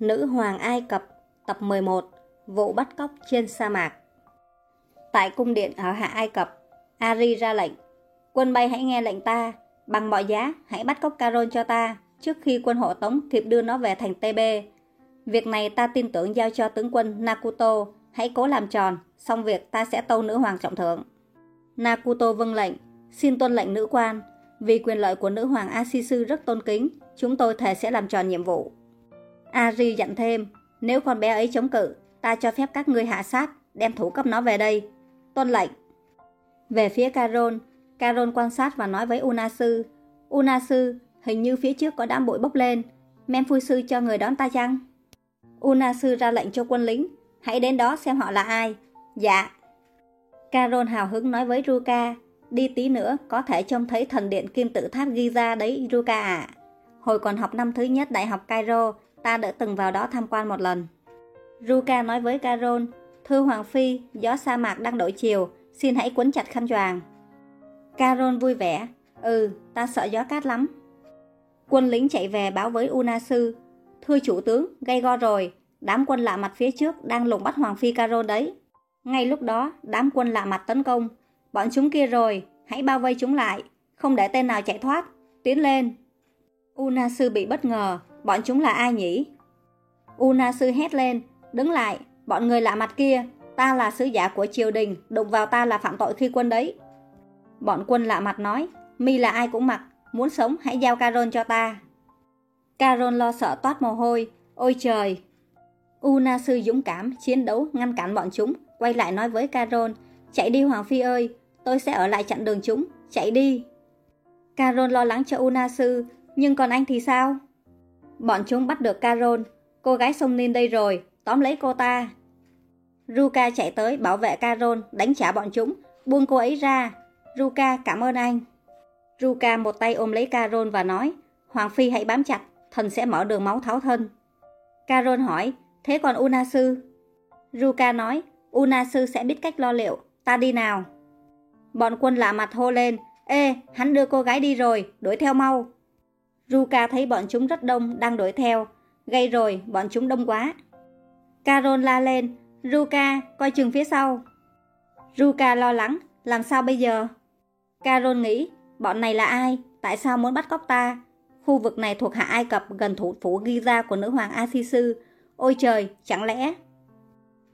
Nữ hoàng Ai Cập, Tập 11 Vụ bắt cóc trên sa mạc. Tại cung điện ở Hạ Ai Cập, Ari ra lệnh, Quân bay hãy nghe lệnh ta, Bằng mọi giá hãy bắt cóc Caron cho ta Trước khi quân hộ tống kịp đưa nó về thành TB Việc này ta tin tưởng giao cho tướng quân Nakuto, Hãy cố làm tròn, Xong việc ta sẽ tâu nữ hoàng trọng thượng Nakuto vâng lệnh, Xin tuân lệnh nữ quan, Vì quyền lợi của nữ hoàng Asisu rất tôn kính, Chúng tôi thề sẽ làm tròn nhiệm vụ. Ari dặn thêm, nếu con bé ấy chống cự, ta cho phép các ngươi hạ sát, đem thủ cấp nó về đây. Tôn lệnh. Về phía Caron, Caron quan sát và nói với Unasu. Unasu, hình như phía trước có đám bụi bốc lên. Memphui sư cho người đón ta chăng? Unasu ra lệnh cho quân lính. Hãy đến đó xem họ là ai. Dạ. Caron hào hứng nói với Ruka. Đi tí nữa có thể trông thấy thần điện kim tự tháp Giza đấy Ruka à. Hồi còn học năm thứ nhất Đại học Cairo, ta đã từng vào đó tham quan một lần. Ruka nói với Carol, Thưa Hoàng Phi, gió sa mạc đang đổi chiều, xin hãy quấn chặt khăn choàng. Carol vui vẻ, ừ, ta sợ gió cát lắm. Quân lính chạy về báo với Unasu, Thưa chủ tướng, gây go rồi, đám quân lạ mặt phía trước đang lùng bắt Hoàng Phi Carol đấy. Ngay lúc đó, đám quân lạ mặt tấn công. Bọn chúng kia rồi, hãy bao vây chúng lại, không để tên nào chạy thoát. Tiến lên. Unasu bị bất ngờ, Bọn chúng là ai nhỉ? Una sư hét lên, đứng lại, bọn người lạ mặt kia, ta là sứ giả của triều đình, đụng vào ta là phạm tội khi quân đấy. Bọn quân lạ mặt nói, mi là ai cũng mặc, muốn sống hãy giao Caron cho ta. Caron lo sợ toát mồ hôi, ôi trời. Una sư dũng cảm, chiến đấu, ngăn cản bọn chúng, quay lại nói với Caron, chạy đi Hoàng Phi ơi, tôi sẽ ở lại chặn đường chúng, chạy đi. Caron lo lắng cho Una sư, nhưng còn anh thì sao? Bọn chúng bắt được Carol, cô gái sông Nin đây rồi, tóm lấy cô ta. Ruka chạy tới bảo vệ Carol, đánh trả bọn chúng, buông cô ấy ra. Ruka cảm ơn anh. Ruka một tay ôm lấy Carol và nói, Hoàng Phi hãy bám chặt, thần sẽ mở đường máu tháo thân. Carol hỏi, thế còn Unasu? Ruka nói, Unasu sẽ biết cách lo liệu, ta đi nào. Bọn quân lạ mặt hô lên, ê, hắn đưa cô gái đi rồi, đuổi theo mau. Ruka thấy bọn chúng rất đông đang đuổi theo. Gây rồi, bọn chúng đông quá. Carol la lên, Ruka, coi chừng phía sau. Ruka lo lắng, làm sao bây giờ? Carol nghĩ, bọn này là ai? Tại sao muốn bắt cóc ta? Khu vực này thuộc hạ Ai Cập gần thủ phủ Giza của nữ hoàng Asisu. Ôi trời, chẳng lẽ...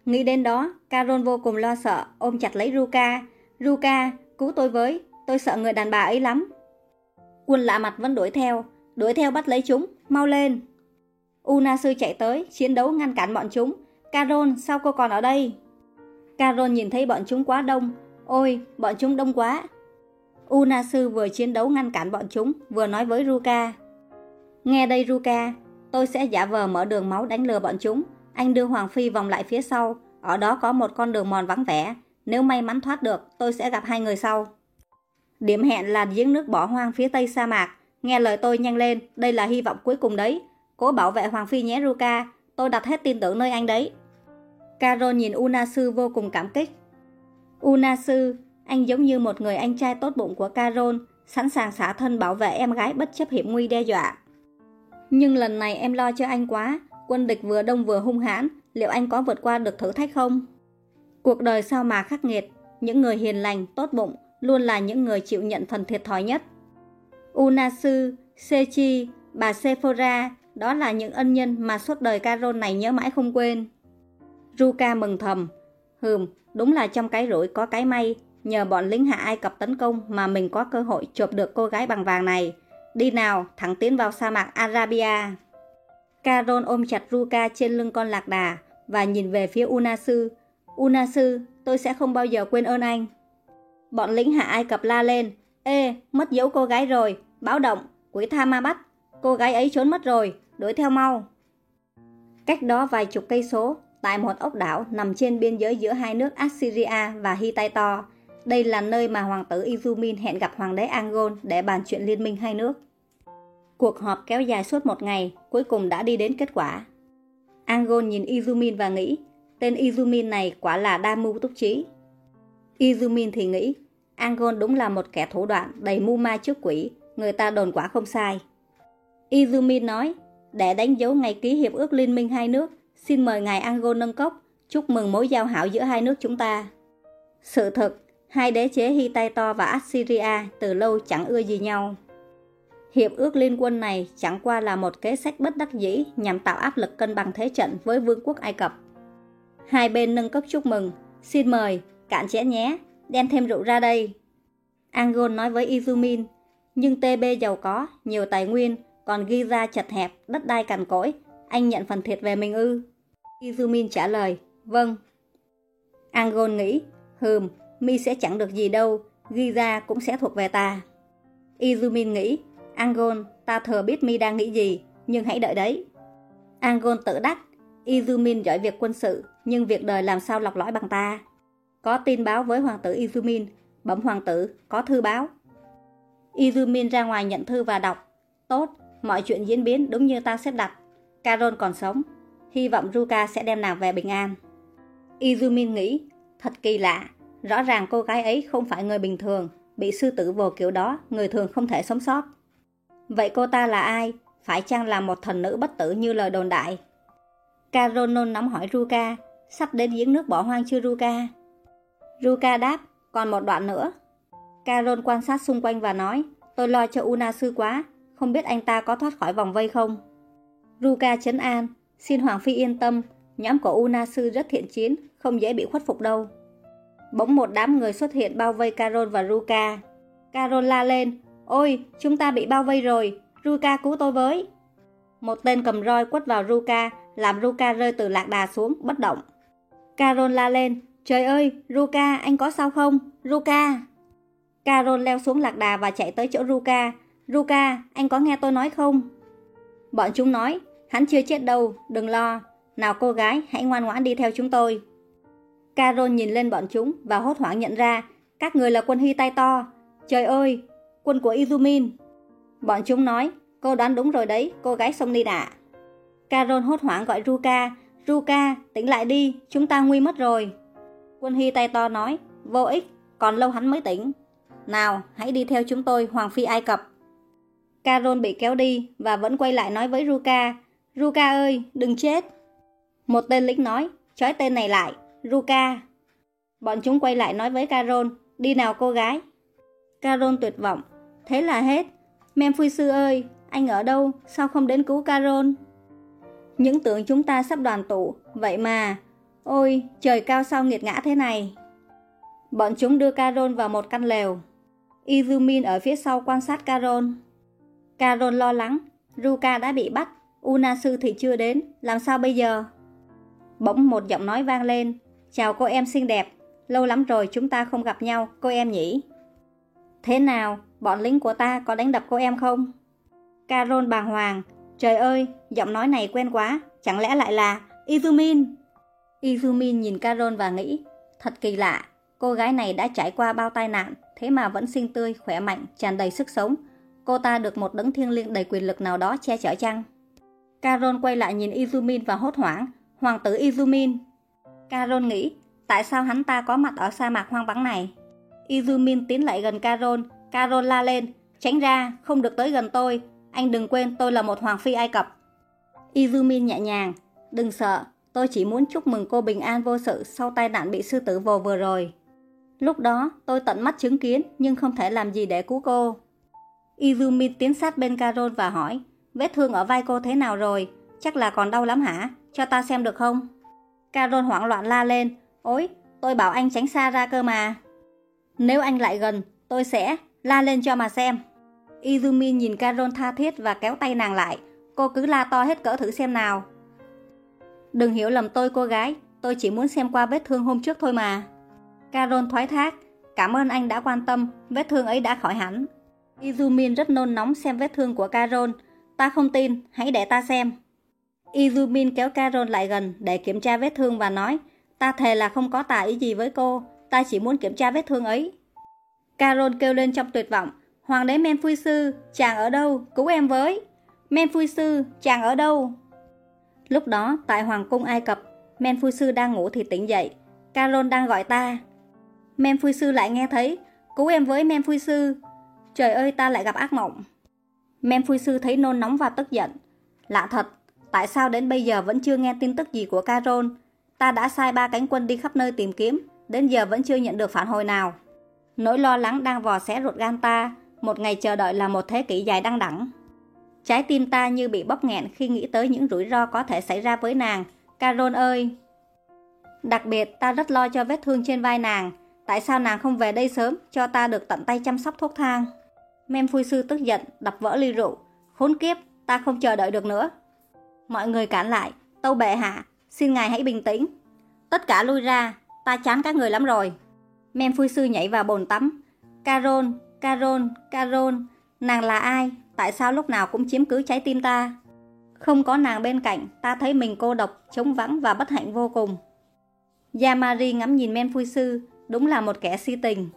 Nghĩ đến đó, Carol vô cùng lo sợ, ôm chặt lấy Ruka. Ruka, cứu tôi với, tôi sợ người đàn bà ấy lắm. Quân lạ mặt vẫn đuổi theo, đuổi theo bắt lấy chúng, mau lên. Unasu chạy tới, chiến đấu ngăn cản bọn chúng. Carol, sao cô còn ở đây? Carol nhìn thấy bọn chúng quá đông. Ôi, bọn chúng đông quá. Unasu vừa chiến đấu ngăn cản bọn chúng, vừa nói với Ruka. Nghe đây Ruka, tôi sẽ giả vờ mở đường máu đánh lừa bọn chúng. Anh đưa Hoàng Phi vòng lại phía sau, ở đó có một con đường mòn vắng vẻ. Nếu may mắn thoát được, tôi sẽ gặp hai người sau. Điểm hẹn là giếng nước bỏ hoang phía tây sa mạc, Nghe lời tôi nhanh lên, đây là hy vọng cuối cùng đấy. Cố bảo vệ Hoàng Phi nhé Ruka, tôi đặt hết tin tưởng nơi anh đấy. Carol nhìn Unasu vô cùng cảm kích. Unasu, anh giống như một người anh trai tốt bụng của Carol, sẵn sàng xả thân bảo vệ em gái bất chấp hiểm nguy đe dọa. Nhưng lần này em lo cho anh quá, quân địch vừa đông vừa hung hãn, liệu anh có vượt qua được thử thách không? Cuộc đời sao mà khắc nghiệt, những người hiền lành, tốt bụng luôn là những người chịu nhận phần thiệt thòi nhất. Unasu, Sechi, bà Sephora, đó là những ân nhân mà suốt đời Carol này nhớ mãi không quên. Ruka mừng thầm, hừm, đúng là trong cái rủi có cái may, nhờ bọn lính hạ Ai Cập tấn công mà mình có cơ hội chụp được cô gái bằng vàng này. Đi nào, thẳng tiến vào sa mạc Arabia. Carol ôm chặt Ruka trên lưng con lạc đà và nhìn về phía Unasu. Unasu, tôi sẽ không bao giờ quên ơn anh. Bọn lính hạ Ai Cập la lên, Ê, mất dấu cô gái rồi, báo động, quỷ tha ma bắt. Cô gái ấy trốn mất rồi, đuổi theo mau. Cách đó vài chục cây số, tại một ốc đảo nằm trên biên giới giữa hai nước Assyria và Hittite. Đây là nơi mà hoàng tử Izumin hẹn gặp hoàng đế Angol để bàn chuyện liên minh hai nước. Cuộc họp kéo dài suốt một ngày, cuối cùng đã đi đến kết quả. Angol nhìn Izumin và nghĩ, tên Izumin này quả là đa mưu túc trí. Izumin thì nghĩ, Angon đúng là một kẻ thủ đoạn đầy mưu ma trước quỷ, người ta đồn quả không sai. Izumi nói, để đánh dấu ngày ký hiệp ước liên minh hai nước, xin mời ngài Angon nâng cốc, chúc mừng mối giao hảo giữa hai nước chúng ta. Sự thật, hai đế chế Hittite và Assyria từ lâu chẳng ưa gì nhau. Hiệp ước liên quân này chẳng qua là một kế sách bất đắc dĩ nhằm tạo áp lực cân bằng thế trận với vương quốc Ai Cập. Hai bên nâng cốc chúc mừng, xin mời, cạn chén nhé, đem thêm rượu ra đây. Angon nói với Izumin, nhưng TB giàu có, nhiều tài nguyên, còn ghi ra chật hẹp, đất đai cằn cỗi, anh nhận phần thiệt về mình ư? Izumin trả lời, vâng. Angon nghĩ, hừm, mi sẽ chẳng được gì đâu, ghi ra cũng sẽ thuộc về ta. Izumin nghĩ, Angon, ta thừa biết mi đang nghĩ gì, nhưng hãy đợi đấy. Angon tự đắc, Izumin giỏi việc quân sự, nhưng việc đời làm sao lọc lõi bằng ta. Có tin báo với hoàng tử Izumin, bấm hoàng tử, có thư báo. Izumin ra ngoài nhận thư và đọc. Tốt, mọi chuyện diễn biến đúng như ta xếp đặt. Carol còn sống. Hy vọng Ruka sẽ đem nàng về bình an. Izumin nghĩ, thật kỳ lạ. Rõ ràng cô gái ấy không phải người bình thường. Bị sư tử vồ kiểu đó, người thường không thể sống sót. Vậy cô ta là ai? Phải chăng là một thần nữ bất tử như lời đồn đại? Carol nôn nóng hỏi Ruka, sắp đến giếng nước bỏ hoang chưa Ruka? Ruka đáp, còn một đoạn nữa. Carol quan sát xung quanh và nói, tôi lo cho Una sư quá, không biết anh ta có thoát khỏi vòng vây không. Ruka chấn an, xin Hoàng Phi yên tâm, nhóm của Una sư rất thiện chiến, không dễ bị khuất phục đâu. Bỗng một đám người xuất hiện bao vây Carol và Ruka. Carol la lên, ôi, chúng ta bị bao vây rồi, Ruka cứu tôi với. Một tên cầm roi quất vào Ruka, làm Ruka rơi từ lạc đà xuống, bất động. Carol la lên, Trời ơi, Ruka, anh có sao không? Ruka! Carol leo xuống lạc đà và chạy tới chỗ Ruka. Ruka, anh có nghe tôi nói không? Bọn chúng nói, hắn chưa chết đâu, đừng lo. Nào cô gái, hãy ngoan ngoãn đi theo chúng tôi. Carol nhìn lên bọn chúng và hốt hoảng nhận ra các người là quân Hy tay to. Trời ơi, quân của Izumin. Bọn chúng nói, cô đoán đúng rồi đấy, cô gái sông đi đã. Carol hốt hoảng gọi Ruka. Ruka, tỉnh lại đi, chúng ta nguy mất rồi. Quân Hy tay to nói, vô ích, còn lâu hắn mới tỉnh. Nào, hãy đi theo chúng tôi, Hoàng Phi Ai Cập. Carol bị kéo đi và vẫn quay lại nói với Ruka, Ruka ơi, đừng chết. Một tên lính nói, trói tên này lại, Ruka. Bọn chúng quay lại nói với Carol, đi nào cô gái. Carol tuyệt vọng, thế là hết. Memphui sư ơi, anh ở đâu, sao không đến cứu Carol? Những tưởng chúng ta sắp đoàn tụ, vậy mà Ôi, trời cao sao nghiệt ngã thế này. Bọn chúng đưa Carol vào một căn lều. Izumin ở phía sau quan sát Carol. Carol lo lắng, Ruka đã bị bắt, Unasu thì chưa đến, làm sao bây giờ? Bỗng một giọng nói vang lên, chào cô em xinh đẹp, lâu lắm rồi chúng ta không gặp nhau, cô em nhỉ? Thế nào, bọn lính của ta có đánh đập cô em không? Carol bàng hoàng, trời ơi, giọng nói này quen quá, chẳng lẽ lại là Izumin? Izumin nhìn Carol và nghĩ, thật kỳ lạ, cô gái này đã trải qua bao tai nạn, thế mà vẫn xinh tươi, khỏe mạnh, tràn đầy sức sống. Cô ta được một đấng thiêng liêng đầy quyền lực nào đó che chở chăng? Carol quay lại nhìn Izumin và hốt hoảng, hoàng tử Izumin. Carol nghĩ, tại sao hắn ta có mặt ở sa mạc hoang vắng này? Izumin tiến lại gần Carol, Carol la lên, tránh ra, không được tới gần tôi, anh đừng quên tôi là một hoàng phi Ai Cập. Izumin nhẹ nhàng, đừng sợ, Tôi chỉ muốn chúc mừng cô bình an vô sự sau tai nạn bị sư tử vồ vừa rồi. Lúc đó, tôi tận mắt chứng kiến nhưng không thể làm gì để cứu cô. Izumi tiến sát bên Carol và hỏi, vết thương ở vai cô thế nào rồi? Chắc là còn đau lắm hả? Cho ta xem được không? Carol hoảng loạn la lên, ôi, tôi bảo anh tránh xa ra cơ mà. Nếu anh lại gần, tôi sẽ la lên cho mà xem. Izumi nhìn Carol tha thiết và kéo tay nàng lại. Cô cứ la to hết cỡ thử xem nào. Đừng hiểu lầm tôi cô gái, tôi chỉ muốn xem qua vết thương hôm trước thôi mà. Carol thoái thác, cảm ơn anh đã quan tâm, vết thương ấy đã khỏi hẳn. Izumin rất nôn nóng xem vết thương của Carol. Ta không tin, hãy để ta xem. Izumin kéo Carol lại gần để kiểm tra vết thương và nói, ta thề là không có tà ý gì với cô, ta chỉ muốn kiểm tra vết thương ấy. Carol kêu lên trong tuyệt vọng, Hoàng đế Menfui sư, chàng ở đâu, cứu em với. Menfui sư, chàng ở đâu? Lúc đó, tại Hoàng cung Ai Cập, Men Phu Sư đang ngủ thì tỉnh dậy. Carol đang gọi ta. Men Phu Sư lại nghe thấy, cứu em với Men Phu Sư. Trời ơi, ta lại gặp ác mộng. Men Phu Sư thấy nôn nóng và tức giận. Lạ thật, tại sao đến bây giờ vẫn chưa nghe tin tức gì của Carol? Ta đã sai ba cánh quân đi khắp nơi tìm kiếm, đến giờ vẫn chưa nhận được phản hồi nào. Nỗi lo lắng đang vò xé ruột gan ta, một ngày chờ đợi là một thế kỷ dài đăng đẳng. Trái tim ta như bị bóp nghẹn khi nghĩ tới những rủi ro có thể xảy ra với nàng. Carol ơi! Đặc biệt, ta rất lo cho vết thương trên vai nàng. Tại sao nàng không về đây sớm, cho ta được tận tay chăm sóc thuốc thang? Mem phui sư tức giận, đập vỡ ly rượu. Khốn kiếp, ta không chờ đợi được nữa. Mọi người cản lại, tâu bệ hạ, xin ngài hãy bình tĩnh. Tất cả lui ra, ta chán các người lắm rồi. Mem phui sư nhảy vào bồn tắm. Carol, Carol, Carol, nàng là ai? Tại sao lúc nào cũng chiếm cứ trái tim ta? Không có nàng bên cạnh, ta thấy mình cô độc, trống vắng và bất hạnh vô cùng. Yamari ngắm nhìn Men Phui Sư, đúng là một kẻ si tình.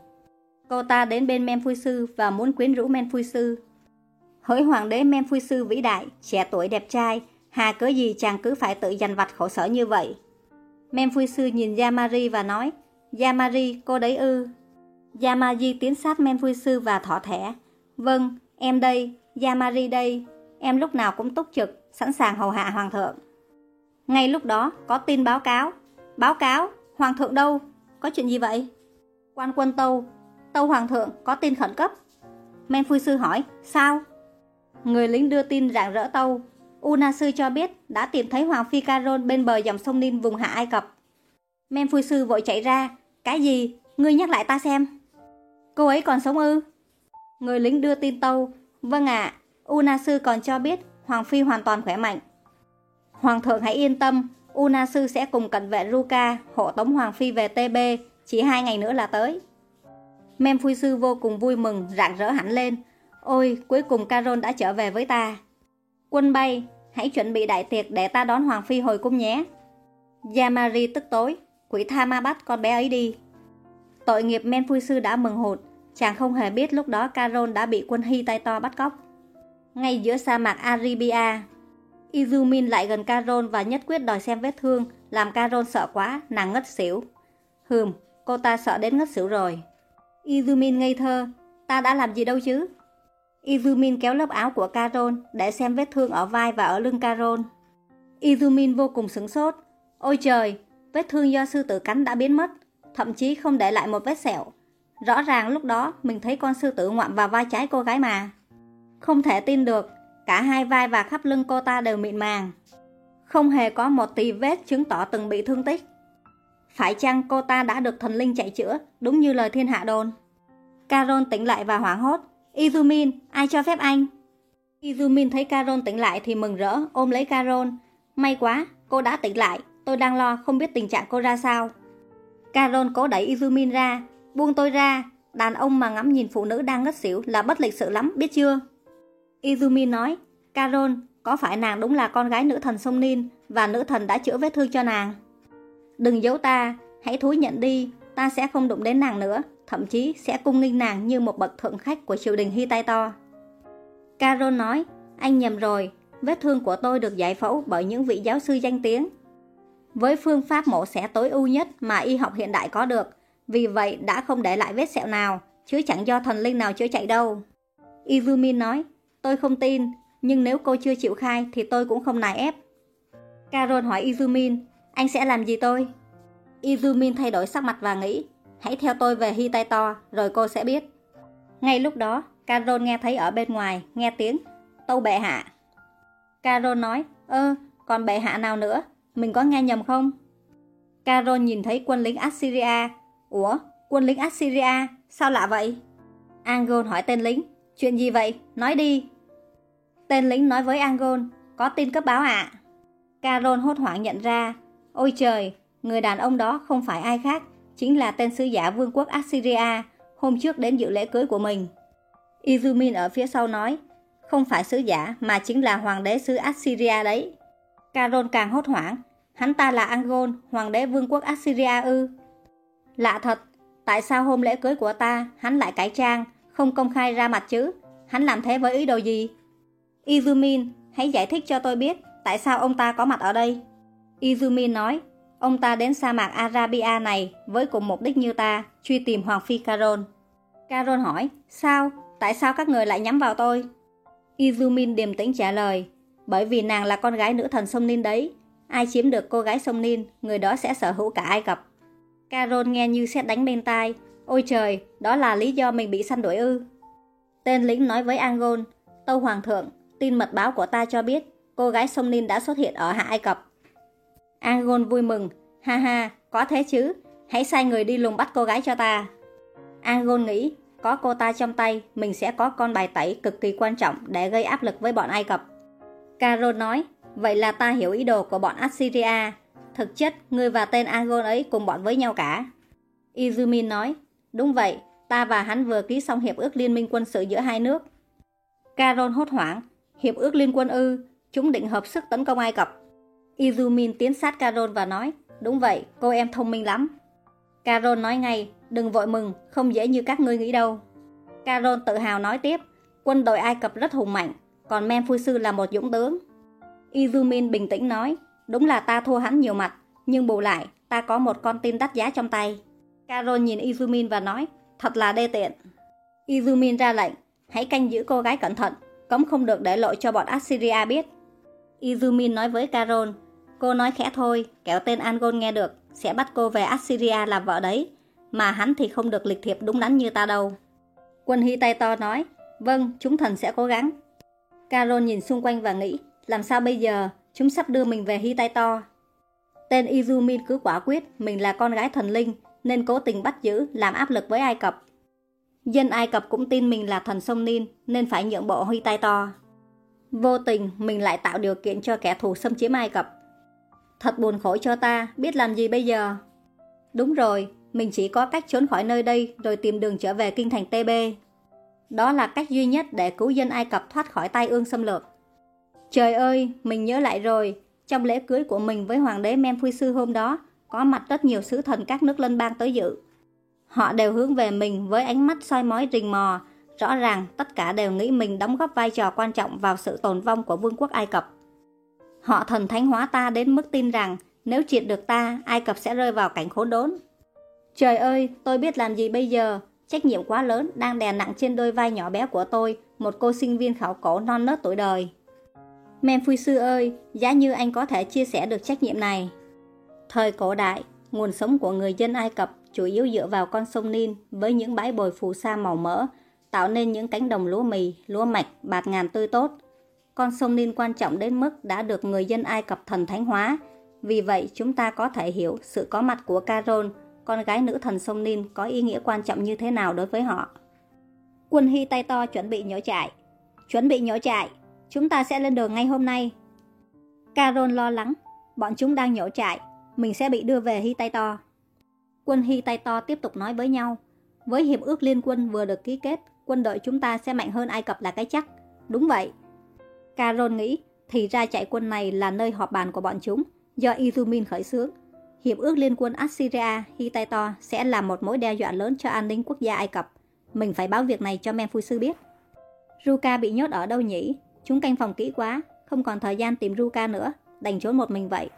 Cô ta đến bên Men Phui Sư và muốn quyến rũ Men Phui Sư. Hỡi hoàng đế Men Phui Sư vĩ đại, trẻ tuổi đẹp trai, hà cớ gì chàng cứ phải tự dằn vặt khổ sở như vậy? Men Phui Sư nhìn Yamari và nói, Yamari, cô đấy ư? Yamari tiến sát Men Phui Sư và thỏ thẻ. Vâng, em đây, Yamari đây, em lúc nào cũng túc trực, sẵn sàng hầu hạ hoàng thượng. Ngay lúc đó, có tin báo cáo. Báo cáo, hoàng thượng đâu? Có chuyện gì vậy? Quan quân Tâu, Tâu hoàng thượng có tin khẩn cấp. Men Phui Sư hỏi, sao? Người lính đưa tin rạng rỡ Tâu. Una Sư cho biết đã tìm thấy Hoàng Phi Caron bên bờ dòng sông Ninh vùng hạ Ai Cập. Men Phui Sư vội chạy ra. Cái gì? Ngươi nhắc lại ta xem. Cô ấy còn sống ư? Người lính đưa tin Tâu. Vâng ạ, Una Sư còn cho biết Hoàng Phi hoàn toàn khỏe mạnh. Hoàng thượng hãy yên tâm, Una Sư sẽ cùng cận vệ Ruka hộ tống Hoàng Phi về TB, chỉ hai ngày nữa là tới. Mem Phui Sư vô cùng vui mừng, rạng rỡ hẳn lên. Ôi, cuối cùng Carol đã trở về với ta. Quân bay, hãy chuẩn bị đại tiệc để ta đón Hoàng Phi hồi cung nhé. Yamari tức tối, quỷ tha ma bắt con bé ấy đi. Tội nghiệp Men Phui Sư đã mừng hụt, chàng không hề biết lúc đó Carol đã bị quân Hy tay to bắt cóc. Ngay giữa sa mạc Arabia, Izumin lại gần Carol và nhất quyết đòi xem vết thương, làm Carol sợ quá, nàng ngất xỉu. Hừm, cô ta sợ đến ngất xỉu rồi. Izumin ngây thơ, ta đã làm gì đâu chứ? Izumin kéo lớp áo của Carol để xem vết thương ở vai và ở lưng Carol. Izumin vô cùng sửng sốt. Ôi trời, vết thương do sư tử cắn đã biến mất, thậm chí không để lại một vết sẹo. Rõ ràng lúc đó mình thấy con sư tử ngoạm vào vai trái cô gái mà. Không thể tin được, cả hai vai và khắp lưng cô ta đều mịn màng. Không hề có một tì vết chứng tỏ từng bị thương tích. Phải chăng cô ta đã được thần linh chạy chữa, đúng như lời thiên hạ đồn? Carol tỉnh lại và hoảng hốt. Izumin, ai cho phép anh? Izumin thấy Carol tỉnh lại thì mừng rỡ, ôm lấy Carol. May quá, cô đã tỉnh lại, tôi đang lo không biết tình trạng cô ra sao. Carol cố đẩy Izumin ra, buông tôi ra, đàn ông mà ngắm nhìn phụ nữ đang ngất xỉu là bất lịch sự lắm, biết chưa? Izumi nói, Carol, có phải nàng đúng là con gái nữ thần sông Nin và nữ thần đã chữa vết thương cho nàng? Đừng giấu ta, hãy thú nhận đi, ta sẽ không đụng đến nàng nữa, thậm chí sẽ cung nghinh nàng như một bậc thượng khách của triều đình Hy Tai To. Carol nói, anh nhầm rồi, vết thương của tôi được giải phẫu bởi những vị giáo sư danh tiếng. Với phương pháp mổ xẻ tối ưu nhất mà y học hiện đại có được, vì vậy đã không để lại vết sẹo nào, chứ chẳng do thần linh nào chữa chạy đâu. Izumin nói, tôi không tin, nhưng nếu cô chưa chịu khai thì tôi cũng không nài ép. Carol hỏi Izumin, anh sẽ làm gì tôi? Izumin thay đổi sắc mặt và nghĩ, hãy theo tôi về hi tai to, rồi cô sẽ biết. Ngay lúc đó, Carol nghe thấy ở bên ngoài, nghe tiếng, tâu bệ hạ. Carol nói, ơ, còn bệ hạ nào nữa, mình có nghe nhầm không? Carol nhìn thấy quân lính Assyria. Ủa, quân lính Assyria, sao lạ vậy? Angol hỏi tên lính, chuyện gì vậy, nói đi. Tên lính nói với Angol, có tin cấp báo ạ. À? Carol hốt hoảng nhận ra, ôi trời, người đàn ông đó không phải ai khác, chính là tên sứ giả vương quốc Assyria, hôm trước đến dự lễ cưới của mình. Izumin ở phía sau nói, không phải sứ giả mà chính là hoàng đế xứ Assyria đấy. Carol càng hốt hoảng, hắn ta là Angol, hoàng đế vương quốc Assyria ư. Lạ thật, tại sao hôm lễ cưới của ta hắn lại cải trang, không công khai ra mặt chứ? Hắn làm thế với ý đồ gì? Izumin, hãy giải thích cho tôi biết tại sao ông ta có mặt ở đây. Izumin nói, ông ta đến sa mạc Arabia này với cùng mục đích như ta, truy tìm Hoàng Phi Caron. Caron hỏi, sao? Tại sao các người lại nhắm vào tôi? Izumin điềm tĩnh trả lời, bởi vì nàng là con gái nữ thần sông Ninh đấy. Ai chiếm được cô gái sông Ninh, người đó sẽ sở hữu cả Ai Cập. Carol nghe như xét đánh bên tai. Ôi trời, đó là lý do mình bị săn đuổi ư. Tên lính nói với Angon, Tâu Hoàng thượng, tin mật báo của ta cho biết cô gái sông Ninh đã xuất hiện ở Hạ Ai Cập. Angon vui mừng, ha ha, có thế chứ, hãy sai người đi lùng bắt cô gái cho ta. Angon nghĩ, có cô ta trong tay, mình sẽ có con bài tẩy cực kỳ quan trọng để gây áp lực với bọn Ai Cập. Carol nói, vậy là ta hiểu ý đồ của bọn Assyria. Thực chất, ngươi và tên Agon ấy cùng bọn với nhau cả. Izumin nói, đúng vậy, ta và hắn vừa ký xong hiệp ước liên minh quân sự giữa hai nước. Caron hốt hoảng, hiệp ước liên quân ư, chúng định hợp sức tấn công Ai Cập. Izumin tiến sát Caron và nói, đúng vậy, cô em thông minh lắm. Caron nói ngay, đừng vội mừng, không dễ như các ngươi nghĩ đâu. Caron tự hào nói tiếp, quân đội Ai Cập rất hùng mạnh, còn Sư là một dũng tướng. Izumin bình tĩnh nói, đúng là ta thua hắn nhiều mặt, nhưng bù lại, ta có một con tin đắt giá trong tay. Carol nhìn Izumin và nói, thật là đê tiện. Izumin ra lệnh, hãy canh giữ cô gái cẩn thận, cấm không được để lộ cho bọn Assyria biết. Izumin nói với Carol, cô nói khẽ thôi, kẻo tên Angon nghe được, sẽ bắt cô về Assyria làm vợ đấy, mà hắn thì không được lịch thiệp đúng đắn như ta đâu. Quân Hy tay to nói, vâng, chúng thần sẽ cố gắng. Carol nhìn xung quanh và nghĩ, làm sao bây giờ, chúng sắp đưa mình về Hy to. Tên Izumin cứ quả quyết mình là con gái thần linh, nên cố tình bắt giữ, làm áp lực với Ai Cập. Dân Ai Cập cũng tin mình là thần sông Nin, nên phải nhượng bộ Huy to. Vô tình, mình lại tạo điều kiện cho kẻ thù xâm chiếm Ai Cập. Thật buồn khổ cho ta, biết làm gì bây giờ? Đúng rồi, mình chỉ có cách trốn khỏi nơi đây rồi tìm đường trở về kinh thành TB. Đó là cách duy nhất để cứu dân Ai Cập thoát khỏi tay ương xâm lược. Trời ơi, mình nhớ lại rồi, trong lễ cưới của mình với hoàng đế Sư hôm đó, có mặt rất nhiều sứ thần các nước lân bang tới dự. Họ đều hướng về mình với ánh mắt soi mói rình mò, rõ ràng tất cả đều nghĩ mình đóng góp vai trò quan trọng vào sự tồn vong của vương quốc Ai Cập. Họ thần thánh hóa ta đến mức tin rằng nếu triệt được ta, Ai Cập sẽ rơi vào cảnh khốn đốn. Trời ơi, tôi biết làm gì bây giờ, Trách nhiệm quá lớn đang đè nặng trên đôi vai nhỏ bé của tôi, một cô sinh viên khảo cổ non nớt tuổi đời. Memphui sư ơi, giá như anh có thể chia sẻ được trách nhiệm này. Thời cổ đại, nguồn sống của người dân Ai Cập chủ yếu dựa vào con sông Nin với những bãi bồi phù sa màu mỡ, tạo nên những cánh đồng lúa mì, lúa mạch, bạt ngàn tươi tốt. Con sông Nin quan trọng đến mức đã được người dân Ai Cập thần thánh hóa. Vì vậy, chúng ta có thể hiểu sự có mặt của Caron con gái nữ thần sông Nin có ý nghĩa quan trọng như thế nào đối với họ. Quân Hy tay to chuẩn bị nhổ trại. Chuẩn bị nhổ trại, chúng ta sẽ lên đường ngay hôm nay. Carol lo lắng, bọn chúng đang nhổ trại, mình sẽ bị đưa về Hy tay to. Quân Hy tay to tiếp tục nói với nhau, với hiệp ước liên quân vừa được ký kết, quân đội chúng ta sẽ mạnh hơn Ai Cập là cái chắc. Đúng vậy. Carol nghĩ, thì ra chạy quân này là nơi họp bàn của bọn chúng, do Izumin khởi xướng. Hiệp ước liên quân Assyria Hittite sẽ là một mối đe dọa lớn cho an ninh quốc gia Ai Cập. Mình phải báo việc này cho Menphu sư biết. Ruka bị nhốt ở đâu nhỉ? Chúng canh phòng kỹ quá, không còn thời gian tìm Ruka nữa, đành trốn một mình vậy.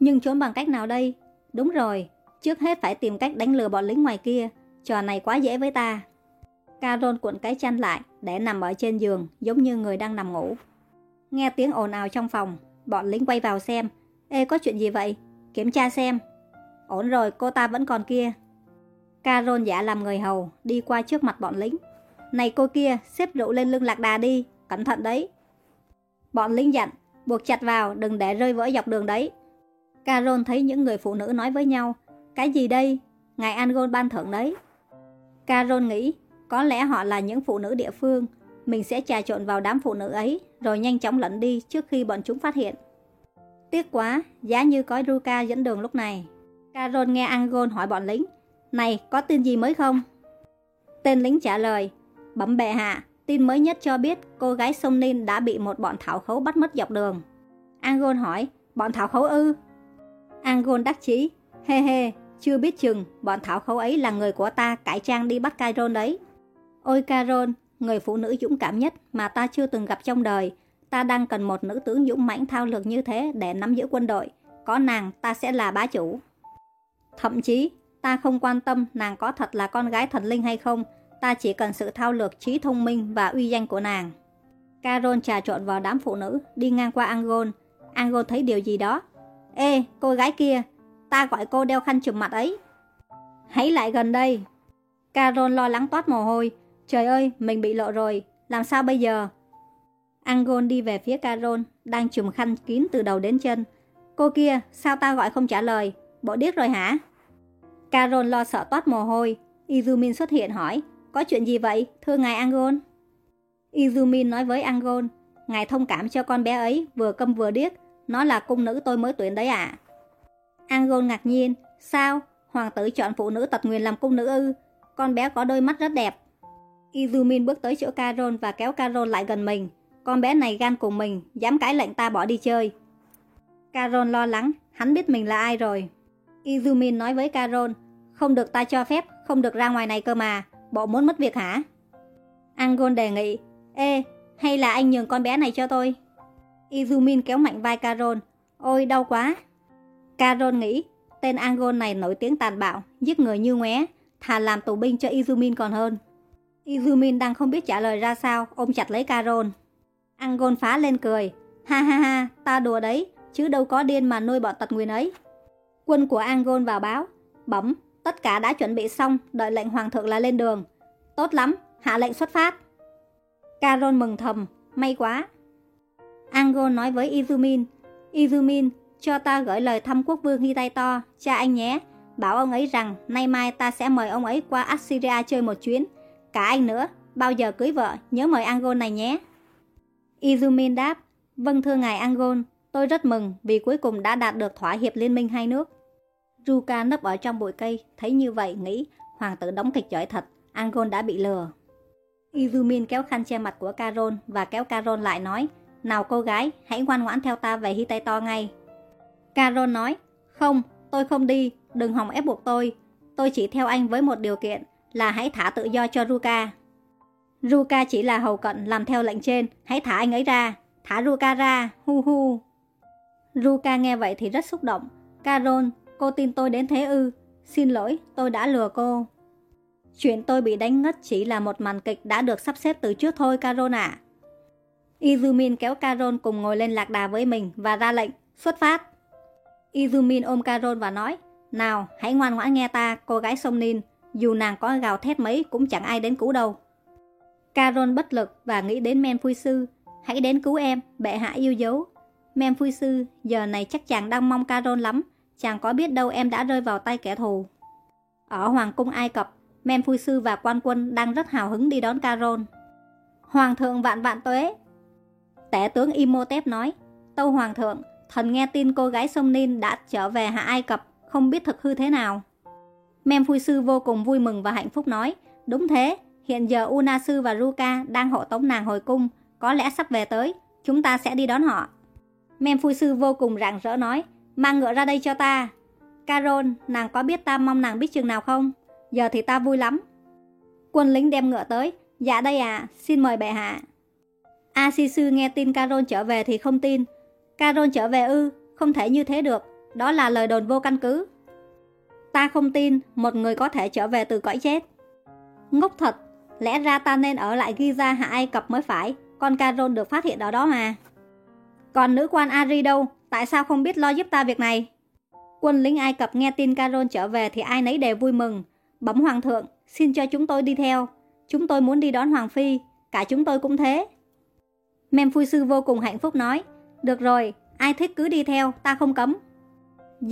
Nhưng trốn bằng cách nào đây? Đúng rồi, trước hết phải tìm cách đánh lừa bọn lính ngoài kia, trò này quá dễ với ta. Carol cuộn cái chăn lại để nằm ở trên giường giống như người đang nằm ngủ. Nghe tiếng ồn ào trong phòng, bọn lính quay vào xem. Ê có chuyện gì vậy? Kiểm tra xem. Ổn rồi, cô ta vẫn còn kia. Carol giả làm người hầu, đi qua trước mặt bọn lính. Này cô kia, xếp rượu lên lưng lạc đà đi, cẩn thận đấy. Bọn lính dặn, buộc chặt vào, đừng để rơi vỡ dọc đường đấy. Carol thấy những người phụ nữ nói với nhau, cái gì đây? Ngài Angol ban thưởng đấy. Carol nghĩ, có lẽ họ là những phụ nữ địa phương, mình sẽ trà trộn vào đám phụ nữ ấy, rồi nhanh chóng lẫn đi trước khi bọn chúng phát hiện. Tiếc quá, giá như có Ruka dẫn đường lúc này. Carol nghe Angol hỏi bọn lính, Này, có tin gì mới không? Tên lính trả lời, Bẩm bệ hạ, tin mới nhất cho biết cô gái sông Nin đã bị một bọn thảo khấu bắt mất dọc đường. Angon hỏi, bọn thảo khấu ư? Angon đắc chí, hê hê, chưa biết chừng bọn thảo khấu ấy là người của ta cải trang đi bắt Carol đấy. Ôi Carol, người phụ nữ dũng cảm nhất mà ta chưa từng gặp trong đời, Ta đang cần một nữ tướng dũng mãnh thao lược như thế để nắm giữ quân đội. Có nàng, ta sẽ là bá chủ. Thậm chí, ta không quan tâm nàng có thật là con gái thần linh hay không. Ta chỉ cần sự thao lược trí thông minh và uy danh của nàng. carol trà trộn vào đám phụ nữ, đi ngang qua angol. angol thấy điều gì đó. Ê, cô gái kia, ta gọi cô đeo khăn trùm mặt ấy. Hãy lại gần đây. carol lo lắng toát mồ hôi. Trời ơi, mình bị lộ rồi, làm sao bây giờ? angol đi về phía carol đang trùm khăn kín từ đầu đến chân. Cô kia, sao ta gọi không trả lời? Bộ điếc rồi hả? carol lo sợ toát mồ hôi. Izumin xuất hiện hỏi, có chuyện gì vậy, thưa ngài Angon? Izumin nói với Angon, ngài thông cảm cho con bé ấy, vừa câm vừa điếc, nó là cung nữ tôi mới tuyển đấy ạ. À? Angon ngạc nhiên, sao? Hoàng tử chọn phụ nữ tật nguyền làm cung nữ ư? Con bé có đôi mắt rất đẹp. Izumin bước tới chỗ Carol và kéo Carol lại gần mình. Con bé này gan cùng mình, dám cãi lệnh ta bỏ đi chơi. Carol lo lắng, hắn biết mình là ai rồi. Izumin nói với Carol. không được ta cho phép, không được ra ngoài này cơ mà, bộ muốn mất việc hả? Angon đề nghị, ê, hay là anh nhường con bé này cho tôi? Izumin kéo mạnh vai Caron, ôi đau quá. Caron nghĩ, tên Angon này nổi tiếng tàn bạo, giết người như ngoé, thà làm tù binh cho Izumin còn hơn. Izumin đang không biết trả lời ra sao, ôm chặt lấy Caron. Angon phá lên cười, ha ha ha, ta đùa đấy, chứ đâu có điên mà nuôi bọn tật nguyên ấy. Quân của Angon vào báo, bấm, tất cả đã chuẩn bị xong, đợi lệnh hoàng thượng là lên đường. Tốt lắm, hạ lệnh xuất phát. Caron mừng thầm, may quá. Angon nói với Izumin, Izumin, cho ta gửi lời thăm quốc vương Hittito, cha anh nhé. Bảo ông ấy rằng nay mai ta sẽ mời ông ấy qua Assyria chơi một chuyến. Cả anh nữa, bao giờ cưới vợ, nhớ mời Angon này nhé. Izumin đáp, vâng thưa ngài Angon, tôi rất mừng vì cuối cùng đã đạt được thỏa hiệp liên minh hai nước. Ruka nấp ở trong bụi cây, thấy như vậy nghĩ hoàng tử đóng kịch giỏi thật, Angon đã bị lừa. Izumin kéo khăn che mặt của Caron và kéo Caron lại nói, nào cô gái, hãy ngoan ngoãn theo ta về Hitaito ngay. Caron nói, không, tôi không đi, đừng hòng ép buộc tôi. Tôi chỉ theo anh với một điều kiện là hãy thả tự do cho Ruka. Ruka chỉ là hầu cận làm theo lệnh trên, hãy thả anh ấy ra, thả Ruka ra, hu hu. Ruka nghe vậy thì rất xúc động. Caron, cô tin tôi đến thế ư, xin lỗi, tôi đã lừa cô. Chuyện tôi bị đánh ngất chỉ là một màn kịch đã được sắp xếp từ trước thôi Caron ạ. À. Izumin kéo Caron cùng ngồi lên lạc đà với mình và ra lệnh, xuất phát. Izumin ôm Caron và nói, nào hãy ngoan ngoãn nghe ta, cô gái sông Nin, dù nàng có gào thét mấy cũng chẳng ai đến cứu đâu. Caron bất lực và nghĩ đến Men Phui Sư, hãy đến cứu em, bệ hạ yêu dấu. Men Phui Sư, giờ này chắc chàng đang mong Caron lắm, chàng có biết đâu em đã rơi vào tay kẻ thù. Ở Hoàng cung Ai Cập, Men Sư và quan quân đang rất hào hứng đi đón Caron. Hoàng thượng vạn vạn tuế. Tể tướng Imhotep nói, Tâu Hoàng thượng, thần nghe tin cô gái sông Nin đã trở về Hạ Ai Cập, không biết thực hư thế nào. Men Sư vô cùng vui mừng và hạnh phúc nói, đúng thế, hiện giờ Una Sư và Ruka đang hộ tống nàng hồi cung, có lẽ sắp về tới, chúng ta sẽ đi đón họ. Men Sư vô cùng rạng rỡ nói, mang ngựa ra đây cho ta. Carol, nàng có biết ta mong nàng biết chừng nào không? Giờ thì ta vui lắm. Quân lính đem ngựa tới, dạ đây à, xin mời bệ hạ. A Si nghe tin Carol trở về thì không tin. Carol trở về ư, không thể như thế được, đó là lời đồn vô căn cứ. Ta không tin một người có thể trở về từ cõi chết. Ngốc thật, lẽ ra ta nên ở lại Giza hạ Ai Cập mới phải, con Carol được phát hiện ở đó mà. Còn nữ quan Ari đâu, tại sao không biết lo giúp ta việc này? Quân lính Ai Cập nghe tin Carol trở về thì ai nấy đều vui mừng. Bấm hoàng thượng, xin cho chúng tôi đi theo. Chúng tôi muốn đi đón hoàng phi, cả chúng tôi cũng thế. Mem phu sư vô cùng hạnh phúc nói, được rồi, ai thích cứ đi theo, ta không cấm.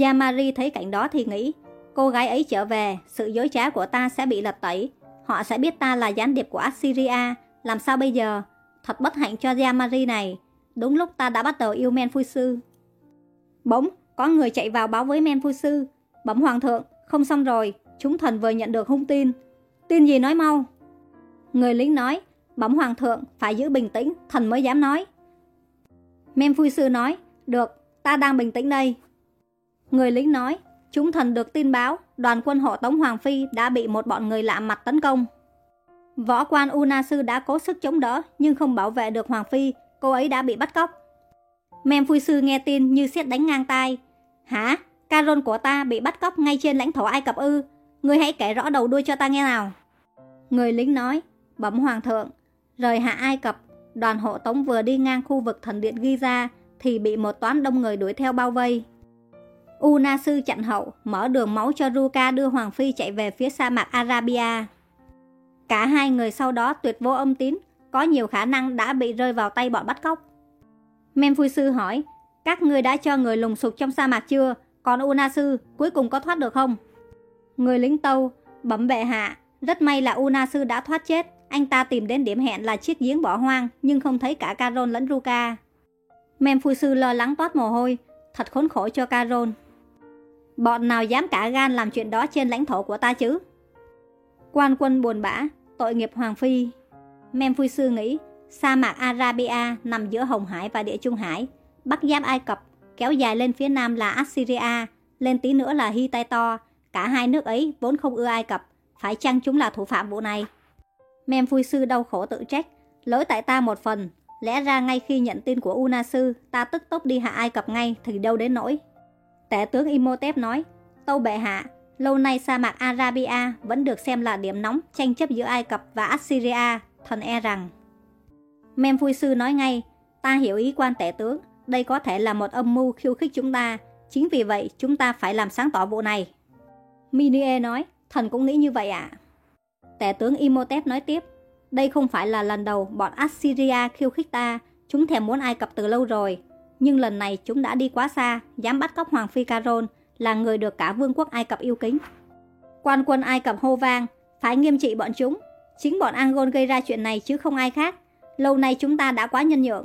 Yamari thấy cảnh đó thì nghĩ, cô gái ấy trở về, sự dối trá của ta sẽ bị lật tẩy. Họ sẽ biết ta là gián điệp của Assyria, làm sao bây giờ? Thật bất hạnh cho Yamari này. Đúng lúc ta đã bắt đầu yêu Men Phu Sư. Bỗng, có người chạy vào báo với Men Phu Sư. bẩm hoàng thượng, không xong rồi, chúng thần vừa nhận được hung tin. Tin gì nói mau. Người lính nói, bẩm hoàng thượng, phải giữ bình tĩnh, thần mới dám nói. Men Phu Sư nói, được, ta đang bình tĩnh đây. Người lính nói, chúng thần được tin báo, đoàn quân hộ tống Hoàng Phi đã bị một bọn người lạ mặt tấn công. Võ quan Una Sư đã cố sức chống đỡ nhưng không bảo vệ được Hoàng Phi, cô ấy đã bị bắt cóc. Mem Phui Sư nghe tin như xét đánh ngang tai. Hả? Caron của ta bị bắt cóc ngay trên lãnh thổ Ai Cập ư? Người hãy kể rõ đầu đuôi cho ta nghe nào. Người lính nói, bẩm hoàng thượng, rời hạ Ai Cập, đoàn hộ tống vừa đi ngang khu vực thần điện Giza thì bị một toán đông người đuổi theo bao vây. Una sư chặn hậu, mở đường máu cho Ruka đưa Hoàng Phi chạy về phía sa mạc Arabia. Cả hai người sau đó tuyệt vô âm tín, có nhiều khả năng đã bị rơi vào tay bọn bắt cóc. Memphui sư hỏi, các ngươi đã cho người lùng sục trong sa mạc chưa? Còn Una sư cuối cùng có thoát được không? Người lính tâu, bẩm bệ hạ, rất may là Una sư đã thoát chết. Anh ta tìm đến điểm hẹn là chiếc giếng bỏ hoang nhưng không thấy cả Caron lẫn Ruka. Memphui sư lo lắng toát mồ hôi, thật khốn khổ cho Caron. Bọn nào dám cả gan làm chuyện đó trên lãnh thổ của ta chứ? Quan quân buồn bã, tội nghiệp Hoàng Phi. Memphui sư nghĩ, sa mạc Arabia nằm giữa Hồng Hải và Địa Trung Hải, bắc giáp Ai Cập, kéo dài lên phía nam là Assyria, lên tí nữa là Hittite. Cả hai nước ấy vốn không ưa Ai Cập, phải chăng chúng là thủ phạm vụ này? Memphui sư đau khổ tự trách, lỗi tại ta một phần, lẽ ra ngay khi nhận tin của Unasu, ta tức tốc đi hạ Ai Cập ngay thì đâu đến nỗi. Tể tướng Imhotep nói, Tâu bệ hạ, lâu nay sa mạc Arabia vẫn được xem là điểm nóng tranh chấp giữa Ai Cập và Assyria, thần e rằng mem vui sư nói ngay, ta hiểu ý quan tể tướng, đây có thể là một âm mưu khiêu khích chúng ta, chính vì vậy chúng ta phải làm sáng tỏ vụ này. Minie nói, thần cũng nghĩ như vậy ạ. À? Tể tướng Imhotep nói tiếp, đây không phải là lần đầu bọn Assyria khiêu khích ta, chúng thèm muốn Ai Cập từ lâu rồi, nhưng lần này chúng đã đi quá xa, dám bắt cóc Hoàng Phi Caron, là người được cả vương quốc Ai Cập yêu kính. Quan quân Ai Cập hô vang, phải nghiêm trị bọn chúng. Chính bọn Angon gây ra chuyện này chứ không ai khác. Lâu nay chúng ta đã quá nhân nhượng.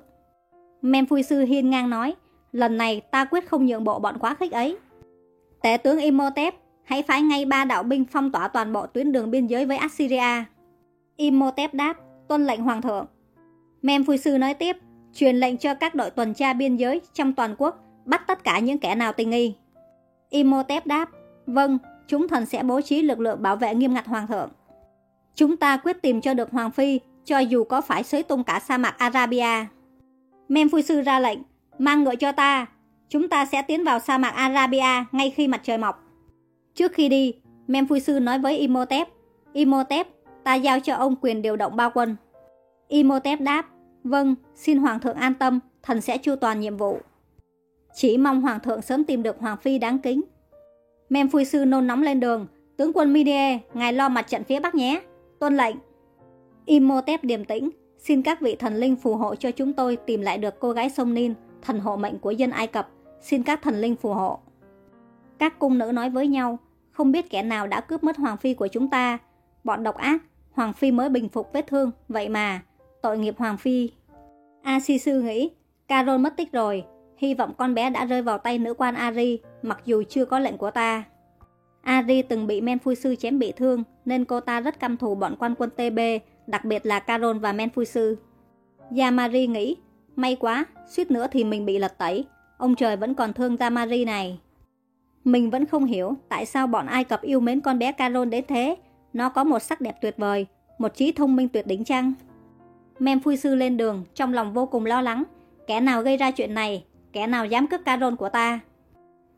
Memphui sư hiên ngang nói, lần này ta quyết không nhượng bộ bọn quá khích ấy. Tể tướng Imhotep, hãy phái ngay ba đạo binh phong tỏa toàn bộ tuyến đường biên giới với Assyria. Imhotep đáp, tuân lệnh hoàng thượng. Memphui sư nói tiếp, truyền lệnh cho các đội tuần tra biên giới trong toàn quốc bắt tất cả những kẻ nào tình nghi. Imhotep đáp, vâng, chúng thần sẽ bố trí lực lượng bảo vệ nghiêm ngặt hoàng thượng. Chúng ta quyết tìm cho được hoàng phi, cho dù có phải xới tung cả sa mạc Arabia. Memphui sư ra lệnh, mang ngựa cho ta, chúng ta sẽ tiến vào sa mạc Arabia ngay khi mặt trời mọc. Trước khi đi, Memphui sư nói với Imhotep, Imhotep, ta giao cho ông quyền điều động bao quân. Imhotep đáp, Vâng, xin Hoàng thượng an tâm, thần sẽ chu toàn nhiệm vụ. Chỉ mong Hoàng thượng sớm tìm được Hoàng Phi đáng kính. Mem Sư nôn nóng lên đường, tướng quân Midie, ngài lo mặt trận phía Bắc nhé. Tuân lệnh. Imhotep điềm tĩnh, xin các vị thần linh phù hộ cho chúng tôi tìm lại được cô gái sông Nin, thần hộ mệnh của dân Ai Cập. Xin các thần linh phù hộ. Các cung nữ nói với nhau, không biết kẻ nào đã cướp mất Hoàng Phi của chúng ta. Bọn độc ác, Hoàng Phi mới bình phục vết thương, vậy mà, tội nghiệp Hoàng Phi. A Si Sư nghĩ, Carol mất tích rồi, hy vọng con bé đã rơi vào tay nữ quan Ari, mặc dù chưa có lệnh của ta. Ari từng bị Men Phui Sư chém bị thương, nên cô ta rất căm thù bọn quan quân TB, đặc biệt là Carol và Men Sư. Yamari nghĩ, may quá, suýt nữa thì mình bị lật tẩy, ông trời vẫn còn thương Yamari này. Mình vẫn không hiểu tại sao bọn Ai Cập yêu mến con bé Carol đến thế, nó có một sắc đẹp tuyệt vời, một trí thông minh tuyệt đỉnh chăng? Menfusu sư lên đường, trong lòng vô cùng lo lắng. Kẻ nào gây ra chuyện này? Kẻ nào dám cướp carol của ta?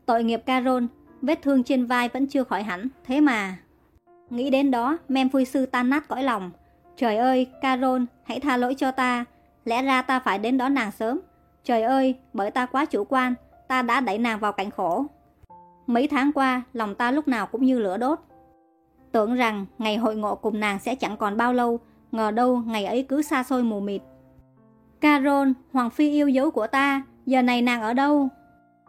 Tội nghiệp carol vết thương trên vai vẫn chưa khỏi hẳn, thế mà... Nghĩ đến đó, Mem phui sư tan nát cõi lòng. Trời ơi, Caron, hãy tha lỗi cho ta. Lẽ ra ta phải đến đón nàng sớm. Trời ơi, bởi ta quá chủ quan, ta đã đẩy nàng vào cảnh khổ. Mấy tháng qua, lòng ta lúc nào cũng như lửa đốt. Tưởng rằng ngày hội ngộ cùng nàng sẽ chẳng còn bao lâu, ngờ đâu ngày ấy cứ xa xôi mù mịt. Carol, hoàng phi yêu dấu của ta, giờ này nàng ở đâu?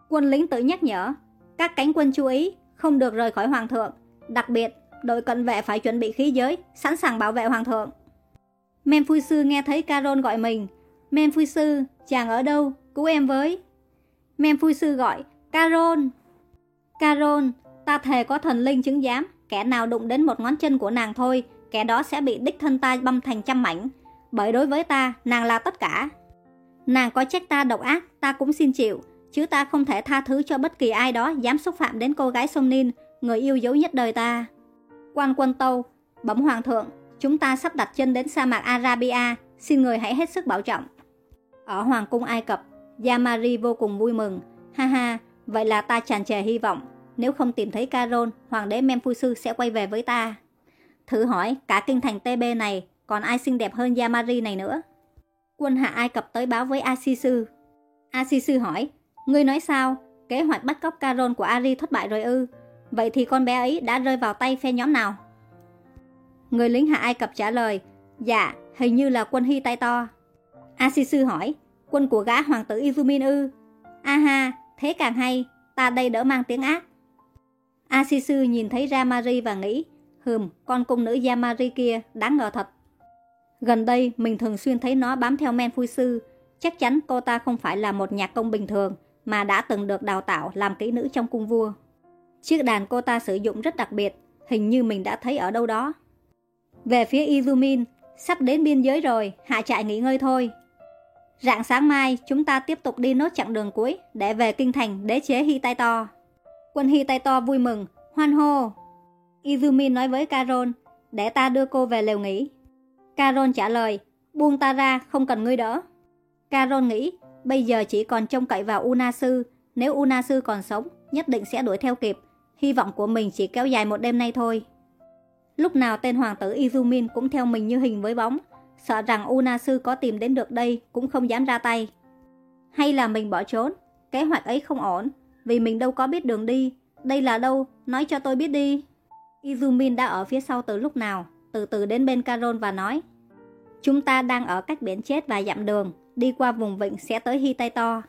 Quân lính tự nhắc nhở, các cánh quân chú ý, không được rời khỏi hoàng thượng. Đặc biệt, đội cận vệ phải chuẩn bị khí giới, sẵn sàng bảo vệ hoàng thượng. Memphui sư nghe thấy Carol gọi mình. Memphui sư, chàng ở đâu? Cứu em với. Memphui sư gọi, Carol. Carol, ta thề có thần linh chứng giám, kẻ nào đụng đến một ngón chân của nàng thôi kẻ đó sẽ bị đích thân ta băm thành trăm mảnh. Bởi đối với ta, nàng là tất cả. Nàng có trách ta độc ác, ta cũng xin chịu, chứ ta không thể tha thứ cho bất kỳ ai đó dám xúc phạm đến cô gái sông Ninh, người yêu dấu nhất đời ta. Quan quân Tâu, bẩm hoàng thượng, chúng ta sắp đặt chân đến sa mạc Arabia, xin người hãy hết sức bảo trọng. Ở hoàng cung Ai Cập, Yamari vô cùng vui mừng, ha ha, vậy là ta tràn trề hy vọng, nếu không tìm thấy Caron, hoàng đế Memphisu sẽ quay về với ta. Thử hỏi cả kinh thành TB này còn ai xinh đẹp hơn Yamari này nữa. Quân hạ Ai Cập tới báo với Asisu. Asisu hỏi, ngươi nói sao? Kế hoạch bắt cóc Caron của Ari thất bại rồi ư? Vậy thì con bé ấy đã rơi vào tay phe nhóm nào? Người lính hạ Ai Cập trả lời, dạ, hình như là quân Hy tay to. Asisu hỏi, quân của gã hoàng tử Izumin ư? Aha, thế càng hay, ta đây đỡ mang tiếng ác. Asisu nhìn thấy Ramari và nghĩ, hừm, con cung nữ Yamari kia đáng ngờ thật. Gần đây mình thường xuyên thấy nó bám theo men phui sư, chắc chắn cô ta không phải là một nhạc công bình thường mà đã từng được đào tạo làm kỹ nữ trong cung vua. Chiếc đàn cô ta sử dụng rất đặc biệt, hình như mình đã thấy ở đâu đó. Về phía Izumin, sắp đến biên giới rồi, hạ trại nghỉ ngơi thôi. Rạng sáng mai, chúng ta tiếp tục đi nốt chặng đường cuối để về kinh thành đế chế Hi Tai To. Quân Hi Tai To vui mừng, hoan hô. Izumin nói với Carol, để ta đưa cô về lều nghỉ. Carol trả lời, buông ta ra, không cần ngươi đỡ. Carol nghĩ, bây giờ chỉ còn trông cậy vào Unasu, nếu Unasu còn sống, nhất định sẽ đuổi theo kịp. Hy vọng của mình chỉ kéo dài một đêm nay thôi. Lúc nào tên hoàng tử Izumin cũng theo mình như hình với bóng, sợ rằng Unasu có tìm đến được đây cũng không dám ra tay. Hay là mình bỏ trốn, kế hoạch ấy không ổn, vì mình đâu có biết đường đi. Đây là đâu, nói cho tôi biết đi. Izumin đã ở phía sau từ lúc nào, từ từ đến bên Carol và nói Chúng ta đang ở cách biển chết và dặm đường, đi qua vùng vịnh sẽ tới Hi Tay To.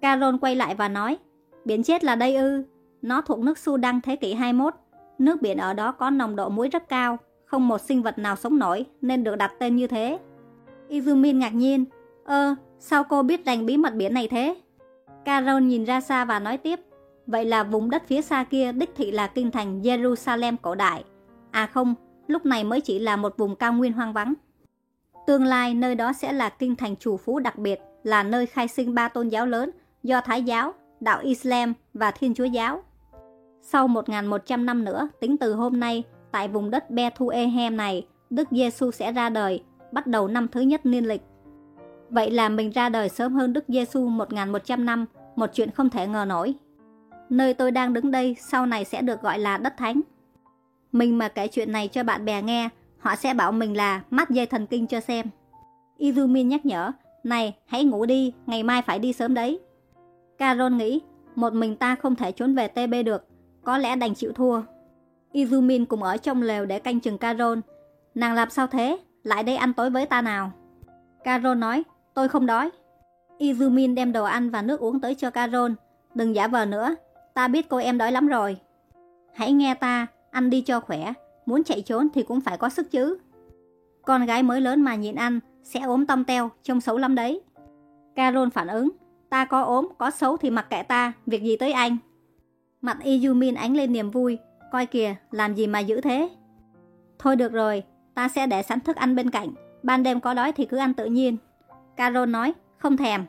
Carol quay lại và nói Biển chết là đây ư, nó thuộc nước Sudan thế kỷ 21. Nước biển ở đó có nồng độ muối rất cao, không một sinh vật nào sống nổi nên được đặt tên như thế. Izumin ngạc nhiên, ơ, sao cô biết rành bí mật biển này thế? Carol nhìn ra xa và nói tiếp, vậy là vùng đất phía xa kia đích thị là kinh thành Jerusalem cổ đại. À không, lúc này mới chỉ là một vùng cao nguyên hoang vắng. Tương lai nơi đó sẽ là kinh thành chủ phú đặc biệt, là nơi khai sinh ba tôn giáo lớn do Thái giáo, đạo Islam và Thiên Chúa giáo. Sau 1.100 năm nữa, tính từ hôm nay, tại vùng đất Bethlehem này, Đức Giêsu sẽ ra đời, bắt đầu năm thứ nhất niên lịch. Vậy là mình ra đời sớm hơn Đức Giêsu 1.100 năm, một chuyện không thể ngờ nổi. Nơi tôi đang đứng đây sau này sẽ được gọi là đất thánh. Mình mà kể chuyện này cho bạn bè nghe, họ sẽ bảo mình là mắt dây thần kinh cho xem. Izumin nhắc nhở, này hãy ngủ đi, ngày mai phải đi sớm đấy. Carol nghĩ, một mình ta không thể trốn về TB được, có lẽ đành chịu thua. Izumin cùng ở trong lều để canh chừng Carol. Nàng làm sao thế? Lại đây ăn tối với ta nào. Carol nói, tôi không đói. Izumin đem đồ ăn và nước uống tới cho Carol. Đừng giả vờ nữa, ta biết cô em đói lắm rồi. Hãy nghe ta, ăn đi cho khỏe, muốn chạy trốn thì cũng phải có sức chứ. Con gái mới lớn mà nhịn ăn, sẽ ốm tông teo, trông xấu lắm đấy. Carol phản ứng, ta có ốm, có xấu thì mặc kệ ta, việc gì tới anh. Mặt Yumin ánh lên niềm vui, coi kìa, làm gì mà dữ thế. Thôi được rồi, ta sẽ để sẵn thức ăn bên cạnh, ban đêm có đói thì cứ ăn tự nhiên. Carol nói, không thèm.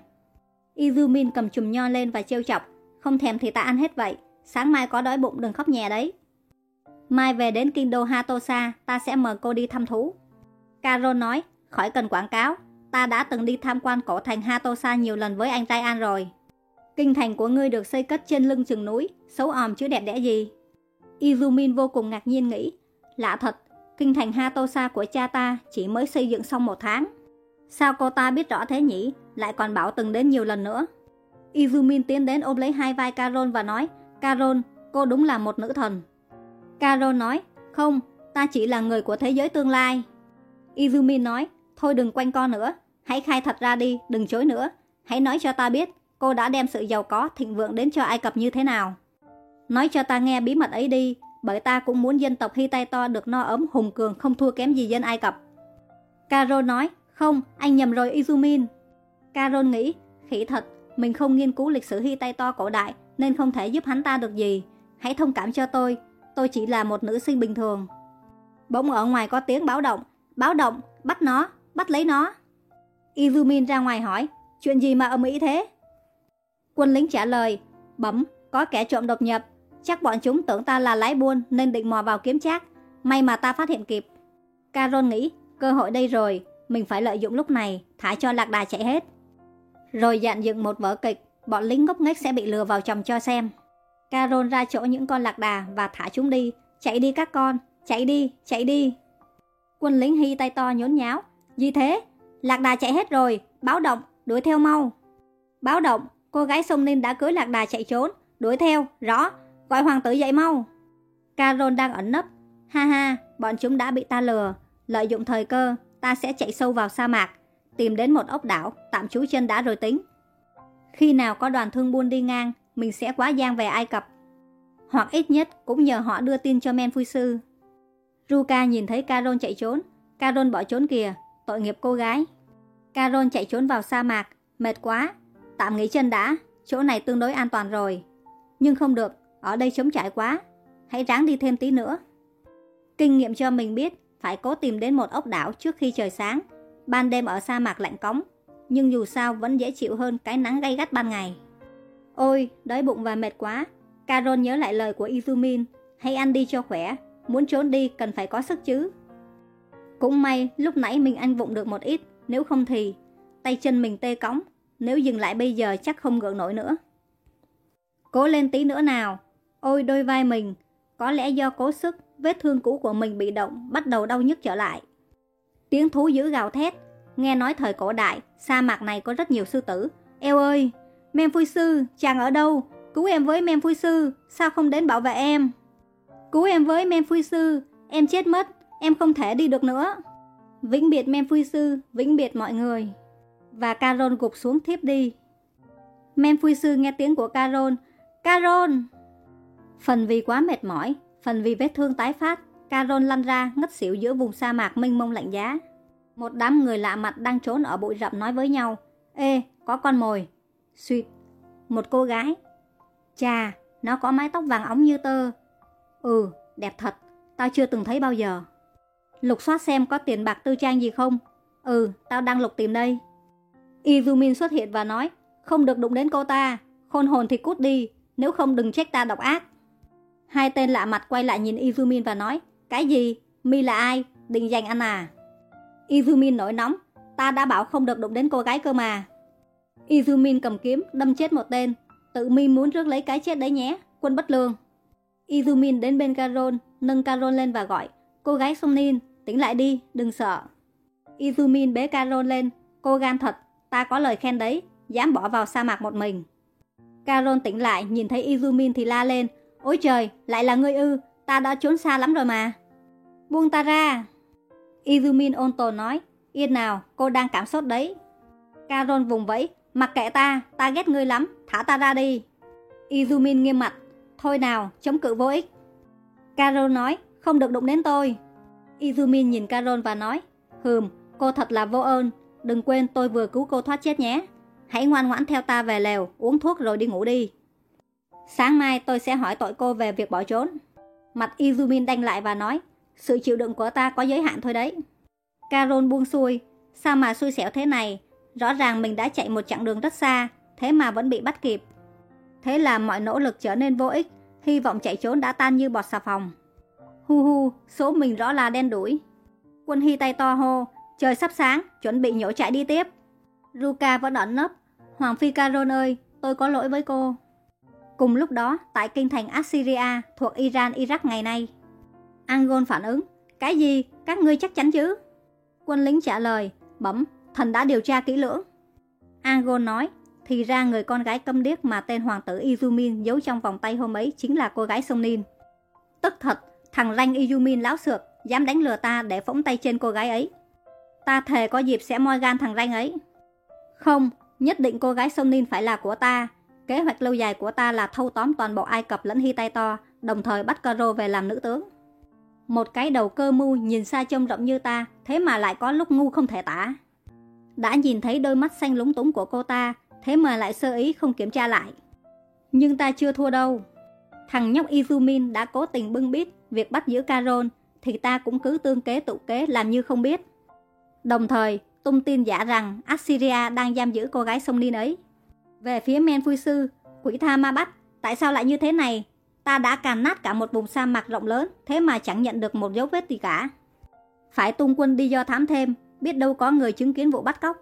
Izumin cầm chùm nho lên và trêu chọc, không thèm thì ta ăn hết vậy, sáng mai có đói bụng đừng khóc nhè đấy. Mai về đến kinh đô Hatosa, ta sẽ mời cô đi thăm thú. Carol nói, khỏi cần quảng cáo, ta đã từng đi tham quan cổ thành Hatosa nhiều lần với anh Ryan rồi. Kinh thành của ngươi được xây cất trên lưng chừng núi, xấu òm chứ đẹp đẽ gì. Izumin vô cùng ngạc nhiên nghĩ, lạ thật, kinh thành Hatosa của cha ta chỉ mới xây dựng xong một tháng. Sao cô ta biết rõ thế nhỉ, lại còn bảo từng đến nhiều lần nữa. Izumin tiến đến ôm lấy hai vai Carol và nói, Carol, cô đúng là một nữ thần. Carol nói, không, ta chỉ là người của thế giới tương lai. Izumin nói, thôi đừng quanh co nữa, hãy khai thật ra đi, đừng chối nữa. Hãy nói cho ta biết, cô đã đem sự giàu có, thịnh vượng đến cho Ai Cập như thế nào. Nói cho ta nghe bí mật ấy đi, bởi ta cũng muốn dân tộc Hittite được no ấm hùng cường không thua kém gì dân Ai Cập. Carol nói, không, anh nhầm rồi Izumin. Carol nghĩ, khỉ thật, mình không nghiên cứu lịch sử Hittite cổ đại nên không thể giúp hắn ta được gì. Hãy thông cảm cho tôi, tôi chỉ là một nữ sinh bình thường. Bỗng ở ngoài có tiếng báo động, báo động, bắt nó, bắt lấy nó. Izumin ra ngoài hỏi, chuyện gì mà ầm ĩ thế? Quân lính trả lời, bấm, có kẻ trộm đột nhập, chắc bọn chúng tưởng ta là lái buôn nên định mò vào kiếm trác, may mà ta phát hiện kịp. Carol nghĩ, cơ hội đây rồi, mình phải lợi dụng lúc này, thả cho lạc đà chạy hết. Rồi dặn dựng một vở kịch, bọn lính ngốc nghếch sẽ bị lừa vào chồng cho xem. Carol ra chỗ những con lạc đà và thả chúng đi. Chạy đi các con, chạy đi, chạy đi. Quân lính hy tay to nhốn nháo. Gì thế? lạc đà chạy hết rồi, báo động, đuổi theo mau. Báo động, cô gái sông Ninh đã cưới lạc đà chạy trốn, đuổi theo, rõ, gọi hoàng tử dậy mau. Carol đang ẩn nấp, ha ha, bọn chúng đã bị ta lừa, lợi dụng thời cơ, ta sẽ chạy sâu vào sa mạc, tìm đến một ốc đảo, tạm trú chân đã rồi tính. Khi nào có đoàn thương buôn đi ngang, mình sẽ quá giang về Ai Cập. Hoặc ít nhất cũng nhờ họ đưa tin cho men phui sư. Ruka nhìn thấy Carol chạy trốn, Carol bỏ trốn kìa, tội nghiệp cô gái. Carol chạy trốn vào sa mạc, mệt quá, tạm nghỉ chân đã, chỗ này tương đối an toàn rồi. Nhưng không được, ở đây chống trải quá, hãy ráng đi thêm tí nữa. Kinh nghiệm cho mình biết, phải cố tìm đến một ốc đảo trước khi trời sáng, ban đêm ở sa mạc lạnh cống, nhưng dù sao vẫn dễ chịu hơn cái nắng gay gắt ban ngày. Ôi, đói bụng và mệt quá. Carol nhớ lại lời của Izumin, hãy ăn đi cho khỏe, muốn trốn đi cần phải có sức chứ. Cũng may lúc nãy mình ăn vụng được một ít, nếu không thì tay chân mình tê cóng, nếu dừng lại bây giờ chắc không gượng nổi nữa. Cố lên tí nữa nào, ôi đôi vai mình, có lẽ do cố sức, vết thương cũ của mình bị động, bắt đầu đau nhức trở lại. Tiếng thú dữ gào thét, nghe nói thời cổ đại, sa mạc này có rất nhiều sư tử. Eo ơi, Mem Phui Sư, chàng ở đâu? Cứu em với Mem Phui Sư, sao không đến bảo vệ em? Cứu em với Mem Phui Sư, em chết mất, em không thể đi được nữa. Vĩnh biệt Mem Phui Sư, vĩnh biệt mọi người. Và Carol gục xuống thiếp đi. men Phui Sư nghe tiếng của Carol. Carol! Phần vì quá mệt mỏi, phần vì vết thương tái phát, Carol lăn ra ngất xỉu giữa vùng sa mạc mênh mông lạnh giá. Một đám người lạ mặt đang trốn ở bụi rậm nói với nhau. Ê, có con mồi. Xuyệt. Một cô gái. Chà, nó có mái tóc vàng óng như tơ. Ừ, đẹp thật. Tao chưa từng thấy bao giờ. Lục soát xem có tiền bạc tư trang gì không. Ừ, tao đang lục tìm đây. Izumin xuất hiện và nói, không được đụng đến cô ta. Khôn hồn thì cút đi, nếu không đừng trách ta độc ác. Hai tên lạ mặt quay lại nhìn Izumin và nói, cái gì? Mi là ai? Định giành anh à? Izumin nổi nóng, ta đã bảo không được đụng đến cô gái cơ mà. Izumin cầm kiếm, đâm chết một tên. Tự mi muốn rước lấy cái chết đấy nhé, quân bất lương. Izumin đến bên Carol, nâng Carol lên và gọi, cô gái Somnin, tỉnh lại đi, đừng sợ. Izumin bế Carol lên, cô gan thật, ta có lời khen đấy, dám bỏ vào sa mạc một mình. Carol tỉnh lại, nhìn thấy Izumin thì la lên, ôi trời, lại là ngươi ư, ta đã trốn xa lắm rồi mà. Buông ta ra. Izumin ôn tồn nói, yên nào, cô đang cảm sốt đấy. Carol vùng vẫy, mặc kệ ta, ta ghét ngươi lắm, thả ta ra đi. Izumin nghiêm mặt, thôi nào, chống cự vô ích. Carol nói, không được đụng đến tôi. Izumin nhìn Carol và nói, hừm, cô thật là vô ơn, đừng quên tôi vừa cứu cô thoát chết nhé. Hãy ngoan ngoãn theo ta về lều, uống thuốc rồi đi ngủ đi. Sáng mai tôi sẽ hỏi tội cô về việc bỏ trốn. Mặt Izumin đanh lại và nói, sự chịu đựng của ta có giới hạn thôi đấy. Carol buông xuôi, sao mà xui xẻo thế này, rõ ràng mình đã chạy một chặng đường rất xa, thế mà vẫn bị bắt kịp. Thế là mọi nỗ lực trở nên vô ích, hy vọng chạy trốn đã tan như bọt xà phòng. Hu hu, số mình rõ là đen đuổi. Quân Hy tay to hô, trời sắp sáng, chuẩn bị nhổ chạy đi tiếp. Ruka vẫn ẩn nấp. Hoàng Phi Caron ơi, tôi có lỗi với cô. Cùng lúc đó, tại kinh thành Assyria thuộc Iran, Iraq ngày nay. Angon phản ứng, cái gì, các ngươi chắc chắn chứ? Quân lính trả lời, bấm, thần đã điều tra kỹ lưỡng. Angon nói, thì ra người con gái câm điếc mà tên hoàng tử Izumin giấu trong vòng tay hôm ấy chính là cô gái sông Nin. Tức thật, thằng lanh Izumin láo xược, dám đánh lừa ta để phóng tay trên cô gái ấy. Ta thề có dịp sẽ moi gan thằng ranh ấy. Không, nhất định cô gái sông Nin phải là của ta. Kế hoạch lâu dài của ta là thâu tóm toàn bộ Ai Cập lẫn Hy tay to, đồng thời bắt Caro về làm nữ tướng. Một cái đầu cơ mưu nhìn xa trông rộng như ta, thế mà lại có lúc ngu không thể tả. Đã nhìn thấy đôi mắt xanh lúng túng của cô ta, thế mà lại sơ ý không kiểm tra lại. Nhưng ta chưa thua đâu. Thằng nhóc Izumin đã cố tình bưng bít việc bắt giữ Caron, thì ta cũng cứ tương kế tụ kế làm như không biết. Đồng thời, tung tin giả rằng Assyria đang giam giữ cô gái sông Nin ấy. Về phía Men Phui Sư, quỷ tha ma bắt, tại sao lại như thế này? Ta đã càn nát cả một vùng sa mạc rộng lớn, thế mà chẳng nhận được một dấu vết gì cả. Phải tung quân đi do thám thêm, biết đâu có người chứng kiến vụ bắt cóc.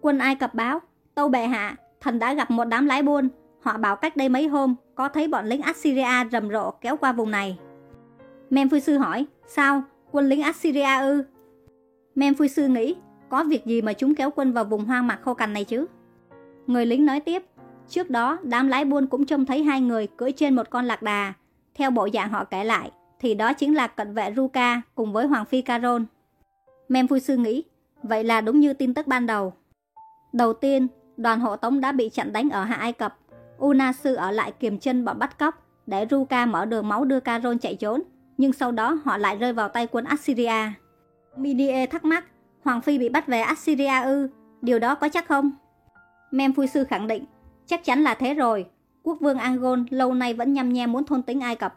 Quân Ai Cập báo, Tâu bệ hạ, thần đã gặp một đám lái buôn, họ bảo cách đây mấy hôm có thấy bọn lính Assyria rầm rộ kéo qua vùng này. Memphui sư hỏi, sao, quân lính Assyria ư? Memphui sư nghĩ, có việc gì mà chúng kéo quân vào vùng hoang mạc khô cằn này chứ? Người lính nói tiếp, trước đó đám lái buôn cũng trông thấy hai người cưỡi trên một con lạc đà. Theo bộ dạng họ kể lại, thì đó chính là cận vệ Ruka cùng với Hoàng Phi Caron. Memphui sư nghĩ, vậy là đúng như tin tức ban đầu. Đầu tiên, đoàn hộ tống đã bị chặn đánh ở Hạ Ai Cập. Una sư ở lại kiềm chân bọn bắt cóc để Ruka mở đường máu đưa Caron chạy trốn, nhưng sau đó họ lại rơi vào tay quân Assyria. Minie thắc mắc, Hoàng Phi bị bắt về Assyria ư, điều đó có chắc không? Memphui sư khẳng định, chắc chắn là thế rồi, quốc vương Angon lâu nay vẫn nhăm nhe muốn thôn tính Ai Cập.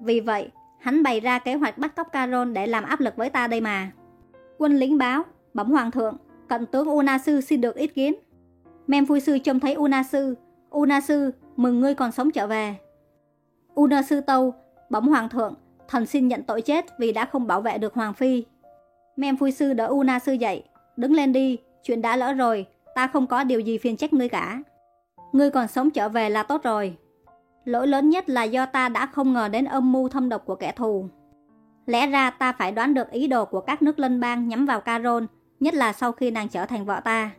Vì vậy, hắn bày ra kế hoạch bắt cóc Caron để làm áp lực với ta đây mà. Quân lính báo, bẩm hoàng thượng, cận tướng Unasu xin được ý kiến. Memphui sư trông thấy Unasu, Unasu, mừng ngươi còn sống trở về. Unasu tâu, bẩm hoàng thượng, thần xin nhận tội chết vì đã không bảo vệ được hoàng phi. Memphui sư đỡ Una sư dậy, đứng lên đi, chuyện đã lỡ rồi, ta không có điều gì phiền trách ngươi cả. Ngươi còn sống trở về là tốt rồi. Lỗi lớn nhất là do ta đã không ngờ đến âm mưu thâm độc của kẻ thù. Lẽ ra ta phải đoán được ý đồ của các nước lân bang nhắm vào Caron, nhất là sau khi nàng trở thành vợ ta.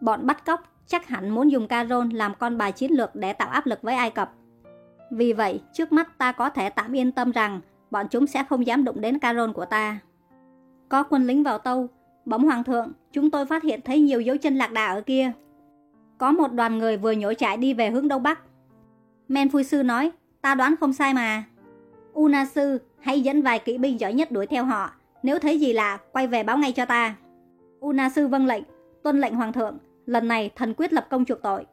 Bọn bắt cóc chắc hẳn muốn dùng Caron làm con bài chiến lược để tạo áp lực với Ai Cập. Vì vậy, trước mắt ta có thể tạm yên tâm rằng bọn chúng sẽ không dám đụng đến Caron của ta. Có quân lính vào tâu, bấm hoàng thượng, chúng tôi phát hiện thấy nhiều dấu chân lạc đà ở kia. Có một đoàn người vừa nhổ trại đi về hướng đông bắc. Men Phui Sư nói, ta đoán không sai mà. Una Sư, hãy dẫn vài kỵ binh giỏi nhất đuổi theo họ. Nếu thấy gì lạ, quay về báo ngay cho ta. Una Sư vâng lệnh, tuân lệnh hoàng thượng. Lần này thần quyết lập công chuộc tội.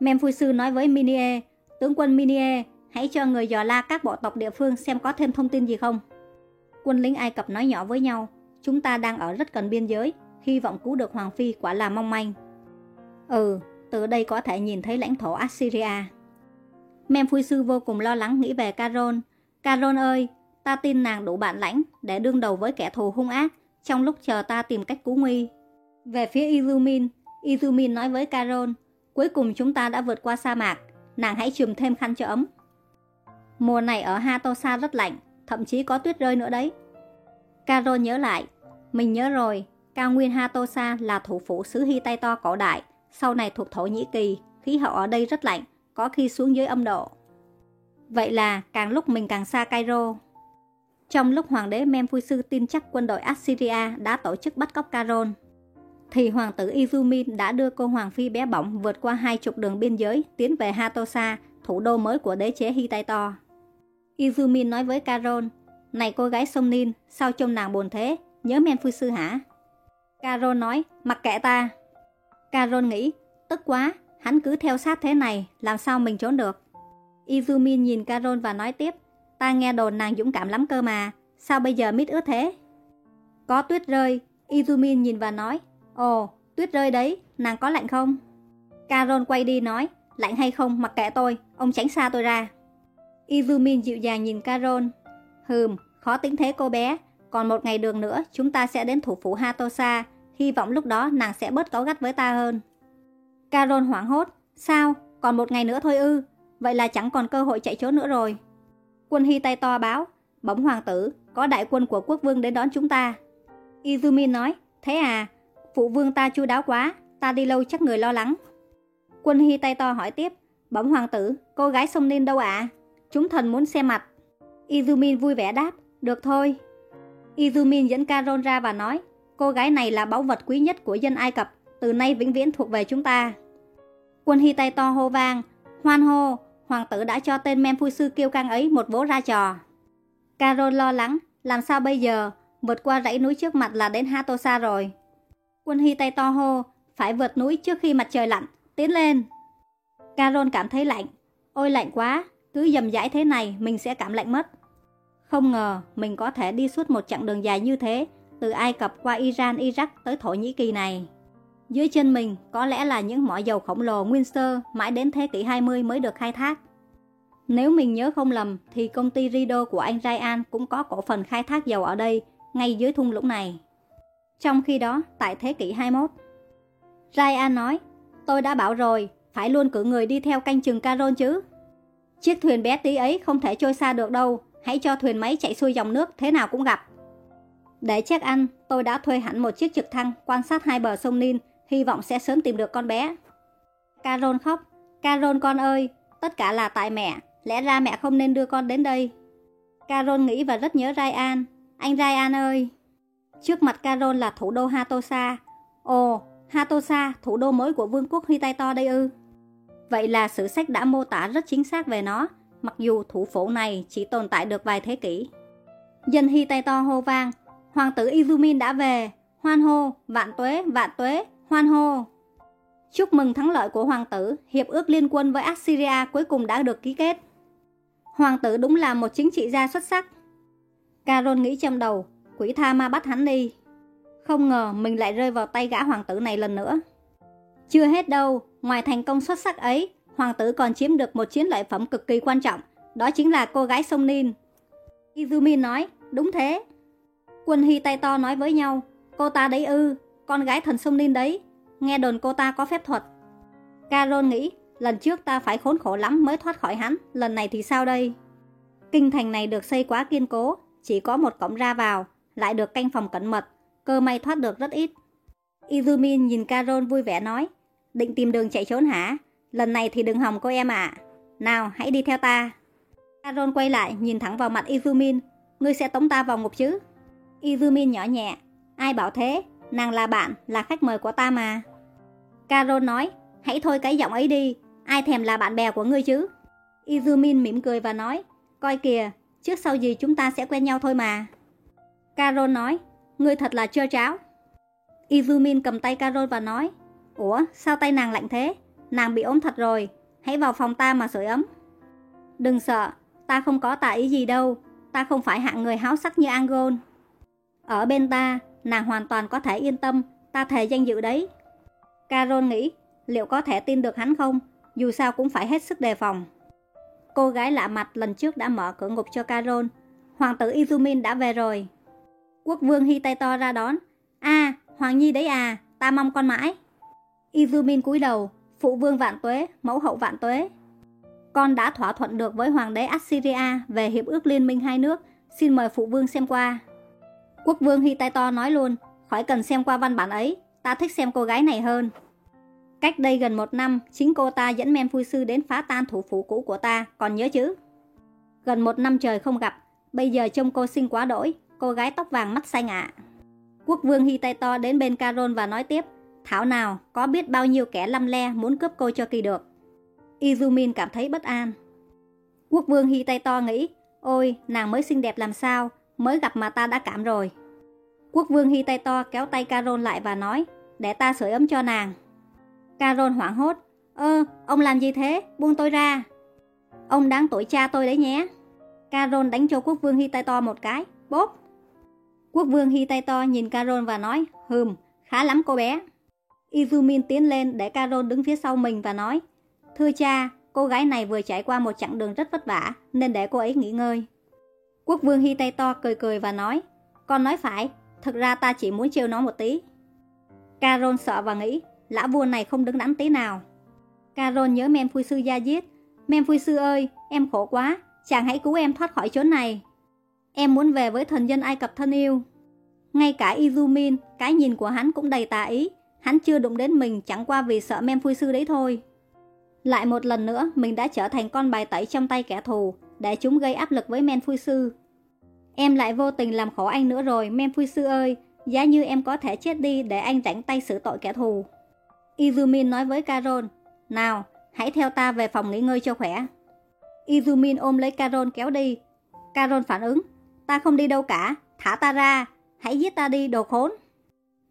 Men Phui Sư nói với Minie, tướng quân Minie, hãy cho người dò la các bộ tộc địa phương xem có thêm thông tin gì không. Quân lính Ai Cập nói nhỏ với nhau, chúng ta đang ở rất gần biên giới, hy vọng cứu được Hoàng Phi quả là mong manh. Ừ, từ đây có thể nhìn thấy lãnh thổ Assyria. Memphui sư vô cùng lo lắng nghĩ về Caron. Caron ơi, ta tin nàng đủ bản lãnh để đương đầu với kẻ thù hung ác trong lúc chờ ta tìm cách cứu nguy. Về phía Izumin, Izumin nói với Caron, cuối cùng chúng ta đã vượt qua sa mạc, nàng hãy chùm thêm khăn cho ấm. Mùa này ở Hatosa rất lạnh, thậm chí có tuyết rơi nữa đấy. Caron nhớ lại, mình nhớ rồi, cao nguyên Hatosa là thủ phủ xứ Hy Tây To cổ đại, sau này thuộc Thổ Nhĩ Kỳ, khí hậu ở đây rất lạnh, có khi xuống dưới âm độ. Vậy là càng lúc mình càng xa Cairo. Trong lúc hoàng đế Memphisư tin chắc quân đội Assyria đã tổ chức bắt cóc Caron, thì hoàng tử Izumin đã đưa cô hoàng phi bé bỏng vượt qua hai chục đường biên giới tiến về Hatosa, thủ đô mới của đế chế Hittite. Izumin nói với Caron, này cô gái sông Nin, sao trông nàng buồn thế, nhớ men phu sư hả? Caron nói, mặc kệ ta. Caron nghĩ, tức quá, hắn cứ theo sát thế này, làm sao mình trốn được. Izumin nhìn Caron và nói tiếp, ta nghe đồn nàng dũng cảm lắm cơ mà, sao bây giờ mít ướt thế? Có tuyết rơi, Izumin nhìn và nói, ồ, tuyết rơi đấy, nàng có lạnh không? Caron quay đi nói, lạnh hay không mặc kệ tôi, ông tránh xa tôi ra. Izumin dịu dàng nhìn Caron, hừm, khó tính thế cô bé, còn một ngày đường nữa chúng ta sẽ đến thủ phủ Hatosa, hy vọng lúc đó nàng sẽ bớt cáu gắt với ta hơn. Carol hoảng hốt, sao, còn một ngày nữa thôi ư, vậy là chẳng còn cơ hội chạy trốn nữa rồi. Quân Hy tay to báo, bỗng hoàng tử, có đại quân của quốc vương đến đón chúng ta. Izumi nói, thế à, phụ vương ta chu đáo quá, ta đi lâu chắc người lo lắng. Quân Hy tay to hỏi tiếp, bỗng hoàng tử, cô gái sông Ninh đâu ạ? Chúng thần muốn xem mặt. Izumin vui vẻ đáp, được thôi. Izumin dẫn Caron ra và nói, cô gái này là báu vật quý nhất của dân Ai Cập, từ nay vĩnh viễn thuộc về chúng ta. Quân Hy tay to hô vang, hoan hô, hoàng tử đã cho tên men phu sư kiêu căng ấy một vố ra trò. Carol lo lắng, làm sao bây giờ, vượt qua dãy núi trước mặt là đến Hatosa rồi. Quân Hy tay to hô, phải vượt núi trước khi mặt trời lặn, tiến lên. Carol cảm thấy lạnh, ôi lạnh quá, cứ dầm dãi thế này mình sẽ cảm lạnh mất. Không ngờ mình có thể đi suốt một chặng đường dài như thế, từ Ai Cập qua Iran, Iraq tới Thổ Nhĩ Kỳ này. Dưới chân mình có lẽ là những mỏ dầu khổng lồ nguyên sơ mãi đến thế kỷ 20 mới được khai thác. Nếu mình nhớ không lầm thì công ty Rido của anh Ryan cũng có cổ phần khai thác dầu ở đây, ngay dưới thung lũng này. Trong khi đó, tại thế kỷ 21, Ryan nói, tôi đã bảo rồi, phải luôn cử người đi theo canh chừng Caron chứ. Chiếc thuyền bé tí ấy không thể trôi xa được đâu, hãy cho thuyền máy chạy xuôi dòng nước thế nào cũng gặp. Để chắc ăn, tôi đã thuê hẳn một chiếc trực thăng quan sát hai bờ sông Nin, hy vọng sẽ sớm tìm được con bé. Carol khóc, Carol con ơi, tất cả là tại mẹ, lẽ ra mẹ không nên đưa con đến đây. Carol nghĩ và rất nhớ Ryan, anh Ryan ơi. Trước mặt Carol là thủ đô Hatosa. Ồ, Hatosa, thủ đô mới của vương quốc Hittite đây ư. Vậy là sử sách đã mô tả rất chính xác về nó, mặc dù thủ phủ này chỉ tồn tại được vài thế kỷ. Dân to hô vang, Hoàng tử Izumin đã về, hoan hô, vạn tuế, vạn tuế, hoan hô. Chúc mừng thắng lợi của hoàng tử, hiệp ước liên quân với Assyria cuối cùng đã được ký kết. Hoàng tử đúng là một chính trị gia xuất sắc. Caron nghĩ trong đầu, quỷ tha ma bắt hắn đi. Không ngờ mình lại rơi vào tay gã hoàng tử này lần nữa. Chưa hết đâu, ngoài thành công xuất sắc ấy, hoàng tử còn chiếm được một chiến lợi phẩm cực kỳ quan trọng, đó chính là cô gái sông Nin. Izumi nói, đúng thế. Quân Hy tay to nói với nhau, cô ta đấy ư, con gái thần sông Nin đấy, nghe đồn cô ta có phép thuật. Carol nghĩ, lần trước ta phải khốn khổ lắm mới thoát khỏi hắn, lần này thì sao đây? Kinh thành này được xây quá kiên cố, chỉ có một cổng ra vào, lại được canh phòng cẩn mật, cơ may thoát được rất ít. Izumin nhìn Carol vui vẻ nói, định tìm đường chạy trốn hả? Lần này thì đừng hòng cô em ạ. Nào, hãy đi theo ta. Aaron quay lại, nhìn thẳng vào mặt Izumin, ngươi sẽ tống ta vào ngục chứ? Izumin nhỏ nhẹ, ai bảo thế, nàng là bạn, là khách mời của ta mà. Carol nói, hãy thôi cái giọng ấy đi, ai thèm là bạn bè của ngươi chứ? Izumin mỉm cười và nói, coi kìa, trước sau gì chúng ta sẽ quen nhau thôi mà. Carol nói, ngươi thật là trơ cháo. Izumin cầm tay Carol và nói, ủa, sao tay nàng lạnh thế? Nàng bị ốm thật rồi, hãy vào phòng ta mà sưởi ấm. Đừng sợ, ta không có tà ý gì đâu, ta không phải hạng người háo sắc như Angon. Ở bên ta, nàng hoàn toàn có thể yên tâm, ta thề danh dự đấy. Carol nghĩ, liệu có thể tin được hắn không? Dù sao cũng phải hết sức đề phòng. Cô gái lạ mặt lần trước đã mở cửa ngục cho Carol. Hoàng tử Izumin đã về rồi. Quốc vương Hi tay to ra đón. À, Hoàng Nhi đấy à, ta mong con mãi. Izumin cúi đầu, phụ vương vạn tuế, mẫu hậu vạn tuế. Con đã thỏa thuận được với hoàng đế Assyria về hiệp ước liên minh hai nước, xin mời phụ vương xem qua. Quốc vương Hi to nói luôn, khỏi cần xem qua văn bản ấy, ta thích xem cô gái này hơn. Cách đây gần một năm, chính cô ta dẫn men Phu sư đến phá tan thủ phủ cũ của ta, còn nhớ chứ? Gần một năm trời không gặp, bây giờ trông cô xinh quá đổi, cô gái tóc vàng mắt xanh ạ. Quốc vương Hi to đến bên Caron và nói tiếp, Thảo nào, có biết bao nhiêu kẻ lăm le muốn cướp cô cho kỳ được. Izumin cảm thấy bất an. Quốc vương Hi tay to nghĩ, ôi, nàng mới xinh đẹp làm sao, mới gặp mà ta đã cảm rồi. Quốc vương Hi tay to kéo tay Carol lại và nói, để ta sưởi ấm cho nàng. Carol hoảng hốt, ơ, ông làm gì thế, buông tôi ra. Ông đáng tuổi cha tôi đấy nhé. Carol đánh cho quốc vương Hi tay to một cái, bốp. Quốc vương Hi tay to nhìn Carol và nói, hừm, khá lắm cô bé. Izumin tiến lên để Carol đứng phía sau mình và nói, thưa cha, cô gái này vừa trải qua một chặng đường rất vất vả nên để cô ấy nghỉ ngơi. Quốc vương Hi tay to cười cười và nói, con nói phải, thực ra ta chỉ muốn trêu nó một tí. Carol sợ và nghĩ, lã vua này không đứng đắn tí nào. Carol nhớ men sư gia diết men sư ơi, em khổ quá, chàng hãy cứu em thoát khỏi chốn này. Em muốn về với thần dân Ai Cập thân yêu. Ngay cả Izumin, cái nhìn của hắn cũng đầy tà ý, hắn chưa đụng đến mình chẳng qua vì sợ men phui sư đấy thôi. Lại một lần nữa, mình đã trở thành con bài tẩy trong tay kẻ thù, để chúng gây áp lực với men phui sư. Em lại vô tình làm khổ anh nữa rồi, men phui sư ơi, giá như em có thể chết đi để anh rảnh tay xử tội kẻ thù. Izumin nói với Carol, nào, hãy theo ta về phòng nghỉ ngơi cho khỏe. Izumin ôm lấy Carol kéo đi. Carol phản ứng, ta không đi đâu cả, thả ta ra, hãy giết ta đi đồ khốn.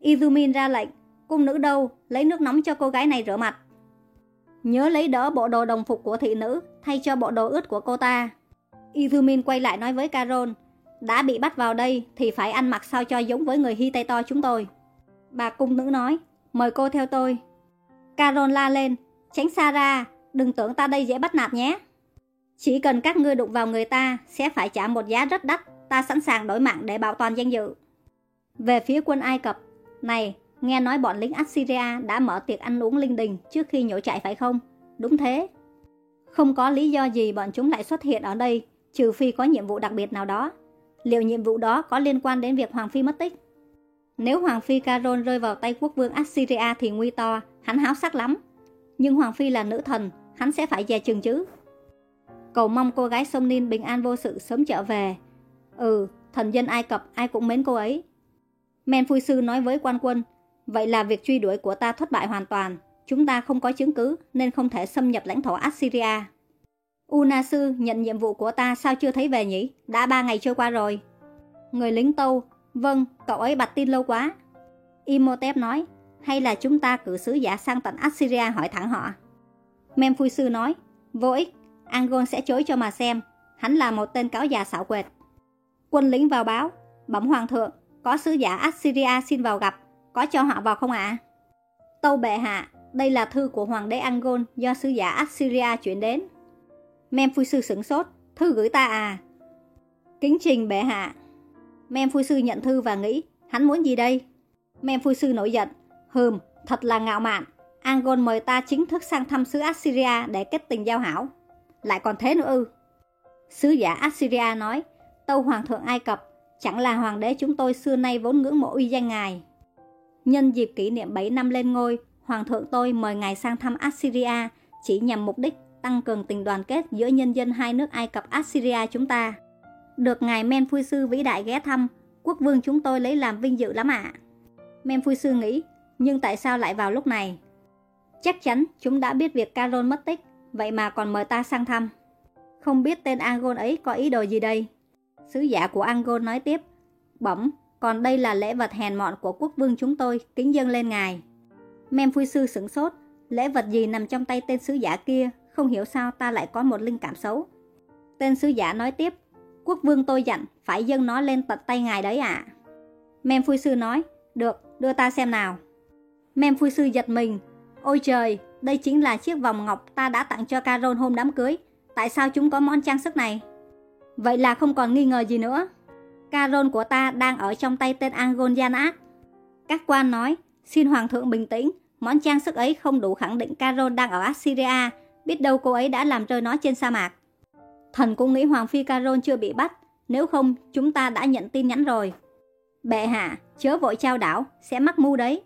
Izumin ra lệnh, cung nữ đâu, lấy nước nóng cho cô gái này rửa mặt. Nhớ lấy đỡ bộ đồ đồng phục của thị nữ, thay cho bộ đồ ướt của cô ta. Izumin quay lại nói với Carol, đã bị bắt vào đây thì phải ăn mặc sao cho giống với người Hi tay to chúng tôi. Bà cung nữ nói, mời cô theo tôi. Carol la lên, tránh xa ra, đừng tưởng ta đây dễ bắt nạt nhé. Chỉ cần các ngươi đụng vào người ta sẽ phải trả một giá rất đắt, ta sẵn sàng đổi mạng để bảo toàn danh dự. Về phía quân Ai Cập, này, nghe nói bọn lính Assyria đã mở tiệc ăn uống linh đình trước khi nhổ chạy phải không? Đúng thế. Không có lý do gì bọn chúng lại xuất hiện ở đây, trừ phi có nhiệm vụ đặc biệt nào đó. liệu nhiệm vụ đó có liên quan đến việc Hoàng Phi mất tích? Nếu Hoàng Phi Caron rơi vào tay quốc vương Assyria thì nguy to, hắn háo sắc lắm. Nhưng Hoàng Phi là nữ thần, hắn sẽ phải dè chừng chứ. Cầu mong cô gái sông Nin bình an vô sự sớm trở về. Ừ, thần dân Ai Cập ai cũng mến cô ấy. Men Phui Sư nói với quan quân, vậy là việc truy đuổi của ta thất bại hoàn toàn. Chúng ta không có chứng cứ nên không thể xâm nhập lãnh thổ Assyria. Una Sư nhận nhiệm vụ của ta sao chưa thấy về nhỉ? Đã ba ngày trôi qua rồi. Người lính tâu, vâng, cậu ấy bặt tin lâu quá. Imhotep nói, hay là chúng ta cử sứ giả sang tận Assyria hỏi thẳng họ. Memphui Sư nói, vô ích, Angon sẽ chối cho mà xem, hắn là một tên cáo già xảo quyệt. Quân lính vào báo, bẩm hoàng thượng, có sứ giả Assyria xin vào gặp, có cho họ vào không ạ? Tâu bệ hạ, đây là thư của hoàng đế angol do sứ giả Assyria chuyển đến. Memphui sư sửng sốt, thư gửi ta à? Kính trình bệ hạ. Memphui sư nhận thư và nghĩ, hắn muốn gì đây? Memphui sư nổi giận, hừm, thật là ngạo mạn. angol mời ta chính thức sang thăm sứ Assyria để kết tình giao hảo. Lại còn thế nữa ư? Sứ giả Assyria nói, tâu hoàng thượng Ai Cập, chẳng là hoàng đế chúng tôi xưa nay vốn ngưỡng mộ uy danh ngài. Nhân dịp kỷ niệm 7 năm lên ngôi, hoàng thượng tôi mời ngài sang thăm Assyria chỉ nhằm mục đích tăng cường tình đoàn kết giữa nhân dân hai nước Ai Cập Assyria chúng ta. Được ngài Men Phui Sư vĩ đại ghé thăm, quốc vương chúng tôi lấy làm vinh dự lắm ạ. À. Men Phui Sư nghĩ, nhưng tại sao lại vào lúc này? Chắc chắn chúng đã biết việc Caron mất tích, vậy mà còn mời ta sang thăm. Không biết tên Angon ấy có ý đồ gì đây? Sứ giả của Angon nói tiếp, bẩm, còn đây là lễ vật hèn mọn của quốc vương chúng tôi kính dâng lên ngài. Mem Phui Sư sửng sốt, lễ vật gì nằm trong tay tên sứ giả kia, không hiểu sao ta lại có một linh cảm xấu. Tên sứ giả nói tiếp, quốc vương tôi dặn phải dâng nó lên tận tay ngài đấy ạ. À. Mem Phui Sư nói, được, đưa ta xem nào. Mem Phui Sư giật mình, ôi trời, đây chính là chiếc vòng ngọc ta đã tặng cho Caron hôm đám cưới. Tại sao chúng có món trang sức này? Vậy là không còn nghi ngờ gì nữa. Caron của ta đang ở trong tay tên Angon Các quan nói, xin hoàng thượng bình tĩnh, món trang sức ấy không đủ khẳng định Caron đang ở Assyria, biết đâu cô ấy đã làm rơi nó trên sa mạc. Thần cũng nghĩ Hoàng Phi Caron chưa bị bắt, nếu không chúng ta đã nhận tin nhắn rồi. Bệ hạ, chớ vội trao đảo, sẽ mắc mưu đấy.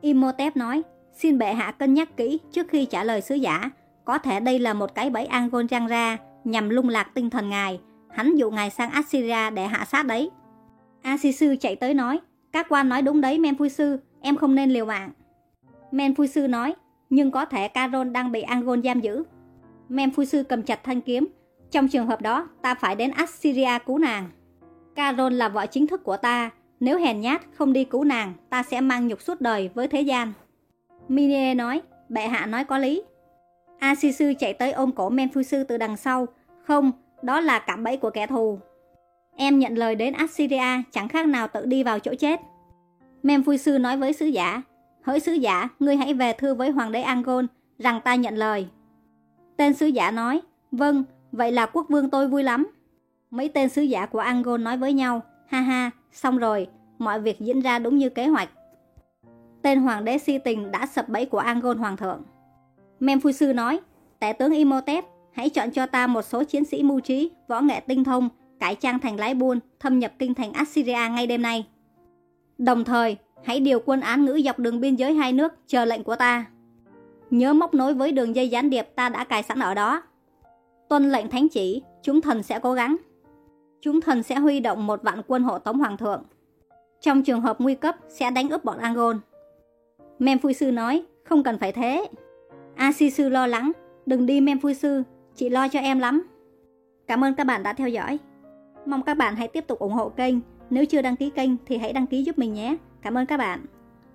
Imhotep nói, xin bệ hạ cân nhắc kỹ trước khi trả lời sứ giả. Có thể đây là một cái bẫy Angon răng ra nhằm lung lạc tinh thần ngài. Hắn dụ ngài sang Assyria để hạ sát đấy. Asisu chạy tới nói, các quan nói đúng đấy Men Sư, em không nên liều mạng. Men Sư nói, nhưng có thể Caron đang bị Angon giam giữ. Men Sư cầm chặt thanh kiếm, trong trường hợp đó ta phải đến Assyria cứu nàng. Caron là vợ chính thức của ta, nếu hèn nhát không đi cứu nàng, ta sẽ mang nhục suốt đời với thế gian. Minie nói, bệ hạ nói có lý. Asisu chạy tới ôm cổ Men Sư từ đằng sau, không, đó là cạm bẫy của kẻ thù. Em nhận lời đến Assyria chẳng khác nào tự đi vào chỗ chết. Sư nói với sứ giả, hỡi sứ giả, ngươi hãy về thư với hoàng đế Angol rằng ta nhận lời. Tên sứ giả nói, vâng, vậy là quốc vương tôi vui lắm. Mấy tên sứ giả của Angol nói với nhau, ha ha, xong rồi, mọi việc diễn ra đúng như kế hoạch. Tên hoàng đế si tình đã sập bẫy của Angol hoàng thượng. Sư nói, tể tướng Imhotep, hãy chọn cho ta một số chiến sĩ mưu trí, võ nghệ tinh thông, cải trang thành lái buôn, thâm nhập kinh thành Assyria ngay đêm nay. Đồng thời, hãy điều quân án ngữ dọc đường biên giới hai nước chờ lệnh của ta. Nhớ móc nối với đường dây gián điệp ta đã cài sẵn ở đó. Tuân lệnh thánh chỉ, chúng thần sẽ cố gắng. Chúng thần sẽ huy động một vạn quân hộ tống hoàng thượng. Trong trường hợp nguy cấp sẽ đánh úp bọn Angol. Mem Sư nói, không cần phải thế. Asisu Sư lo lắng, đừng đi Mem Sư, chị lo cho em lắm. Cảm ơn các bạn đã theo dõi. Mong các bạn hãy tiếp tục ủng hộ kênh. Nếu chưa đăng ký kênh thì hãy đăng ký giúp mình nhé. Cảm ơn các bạn.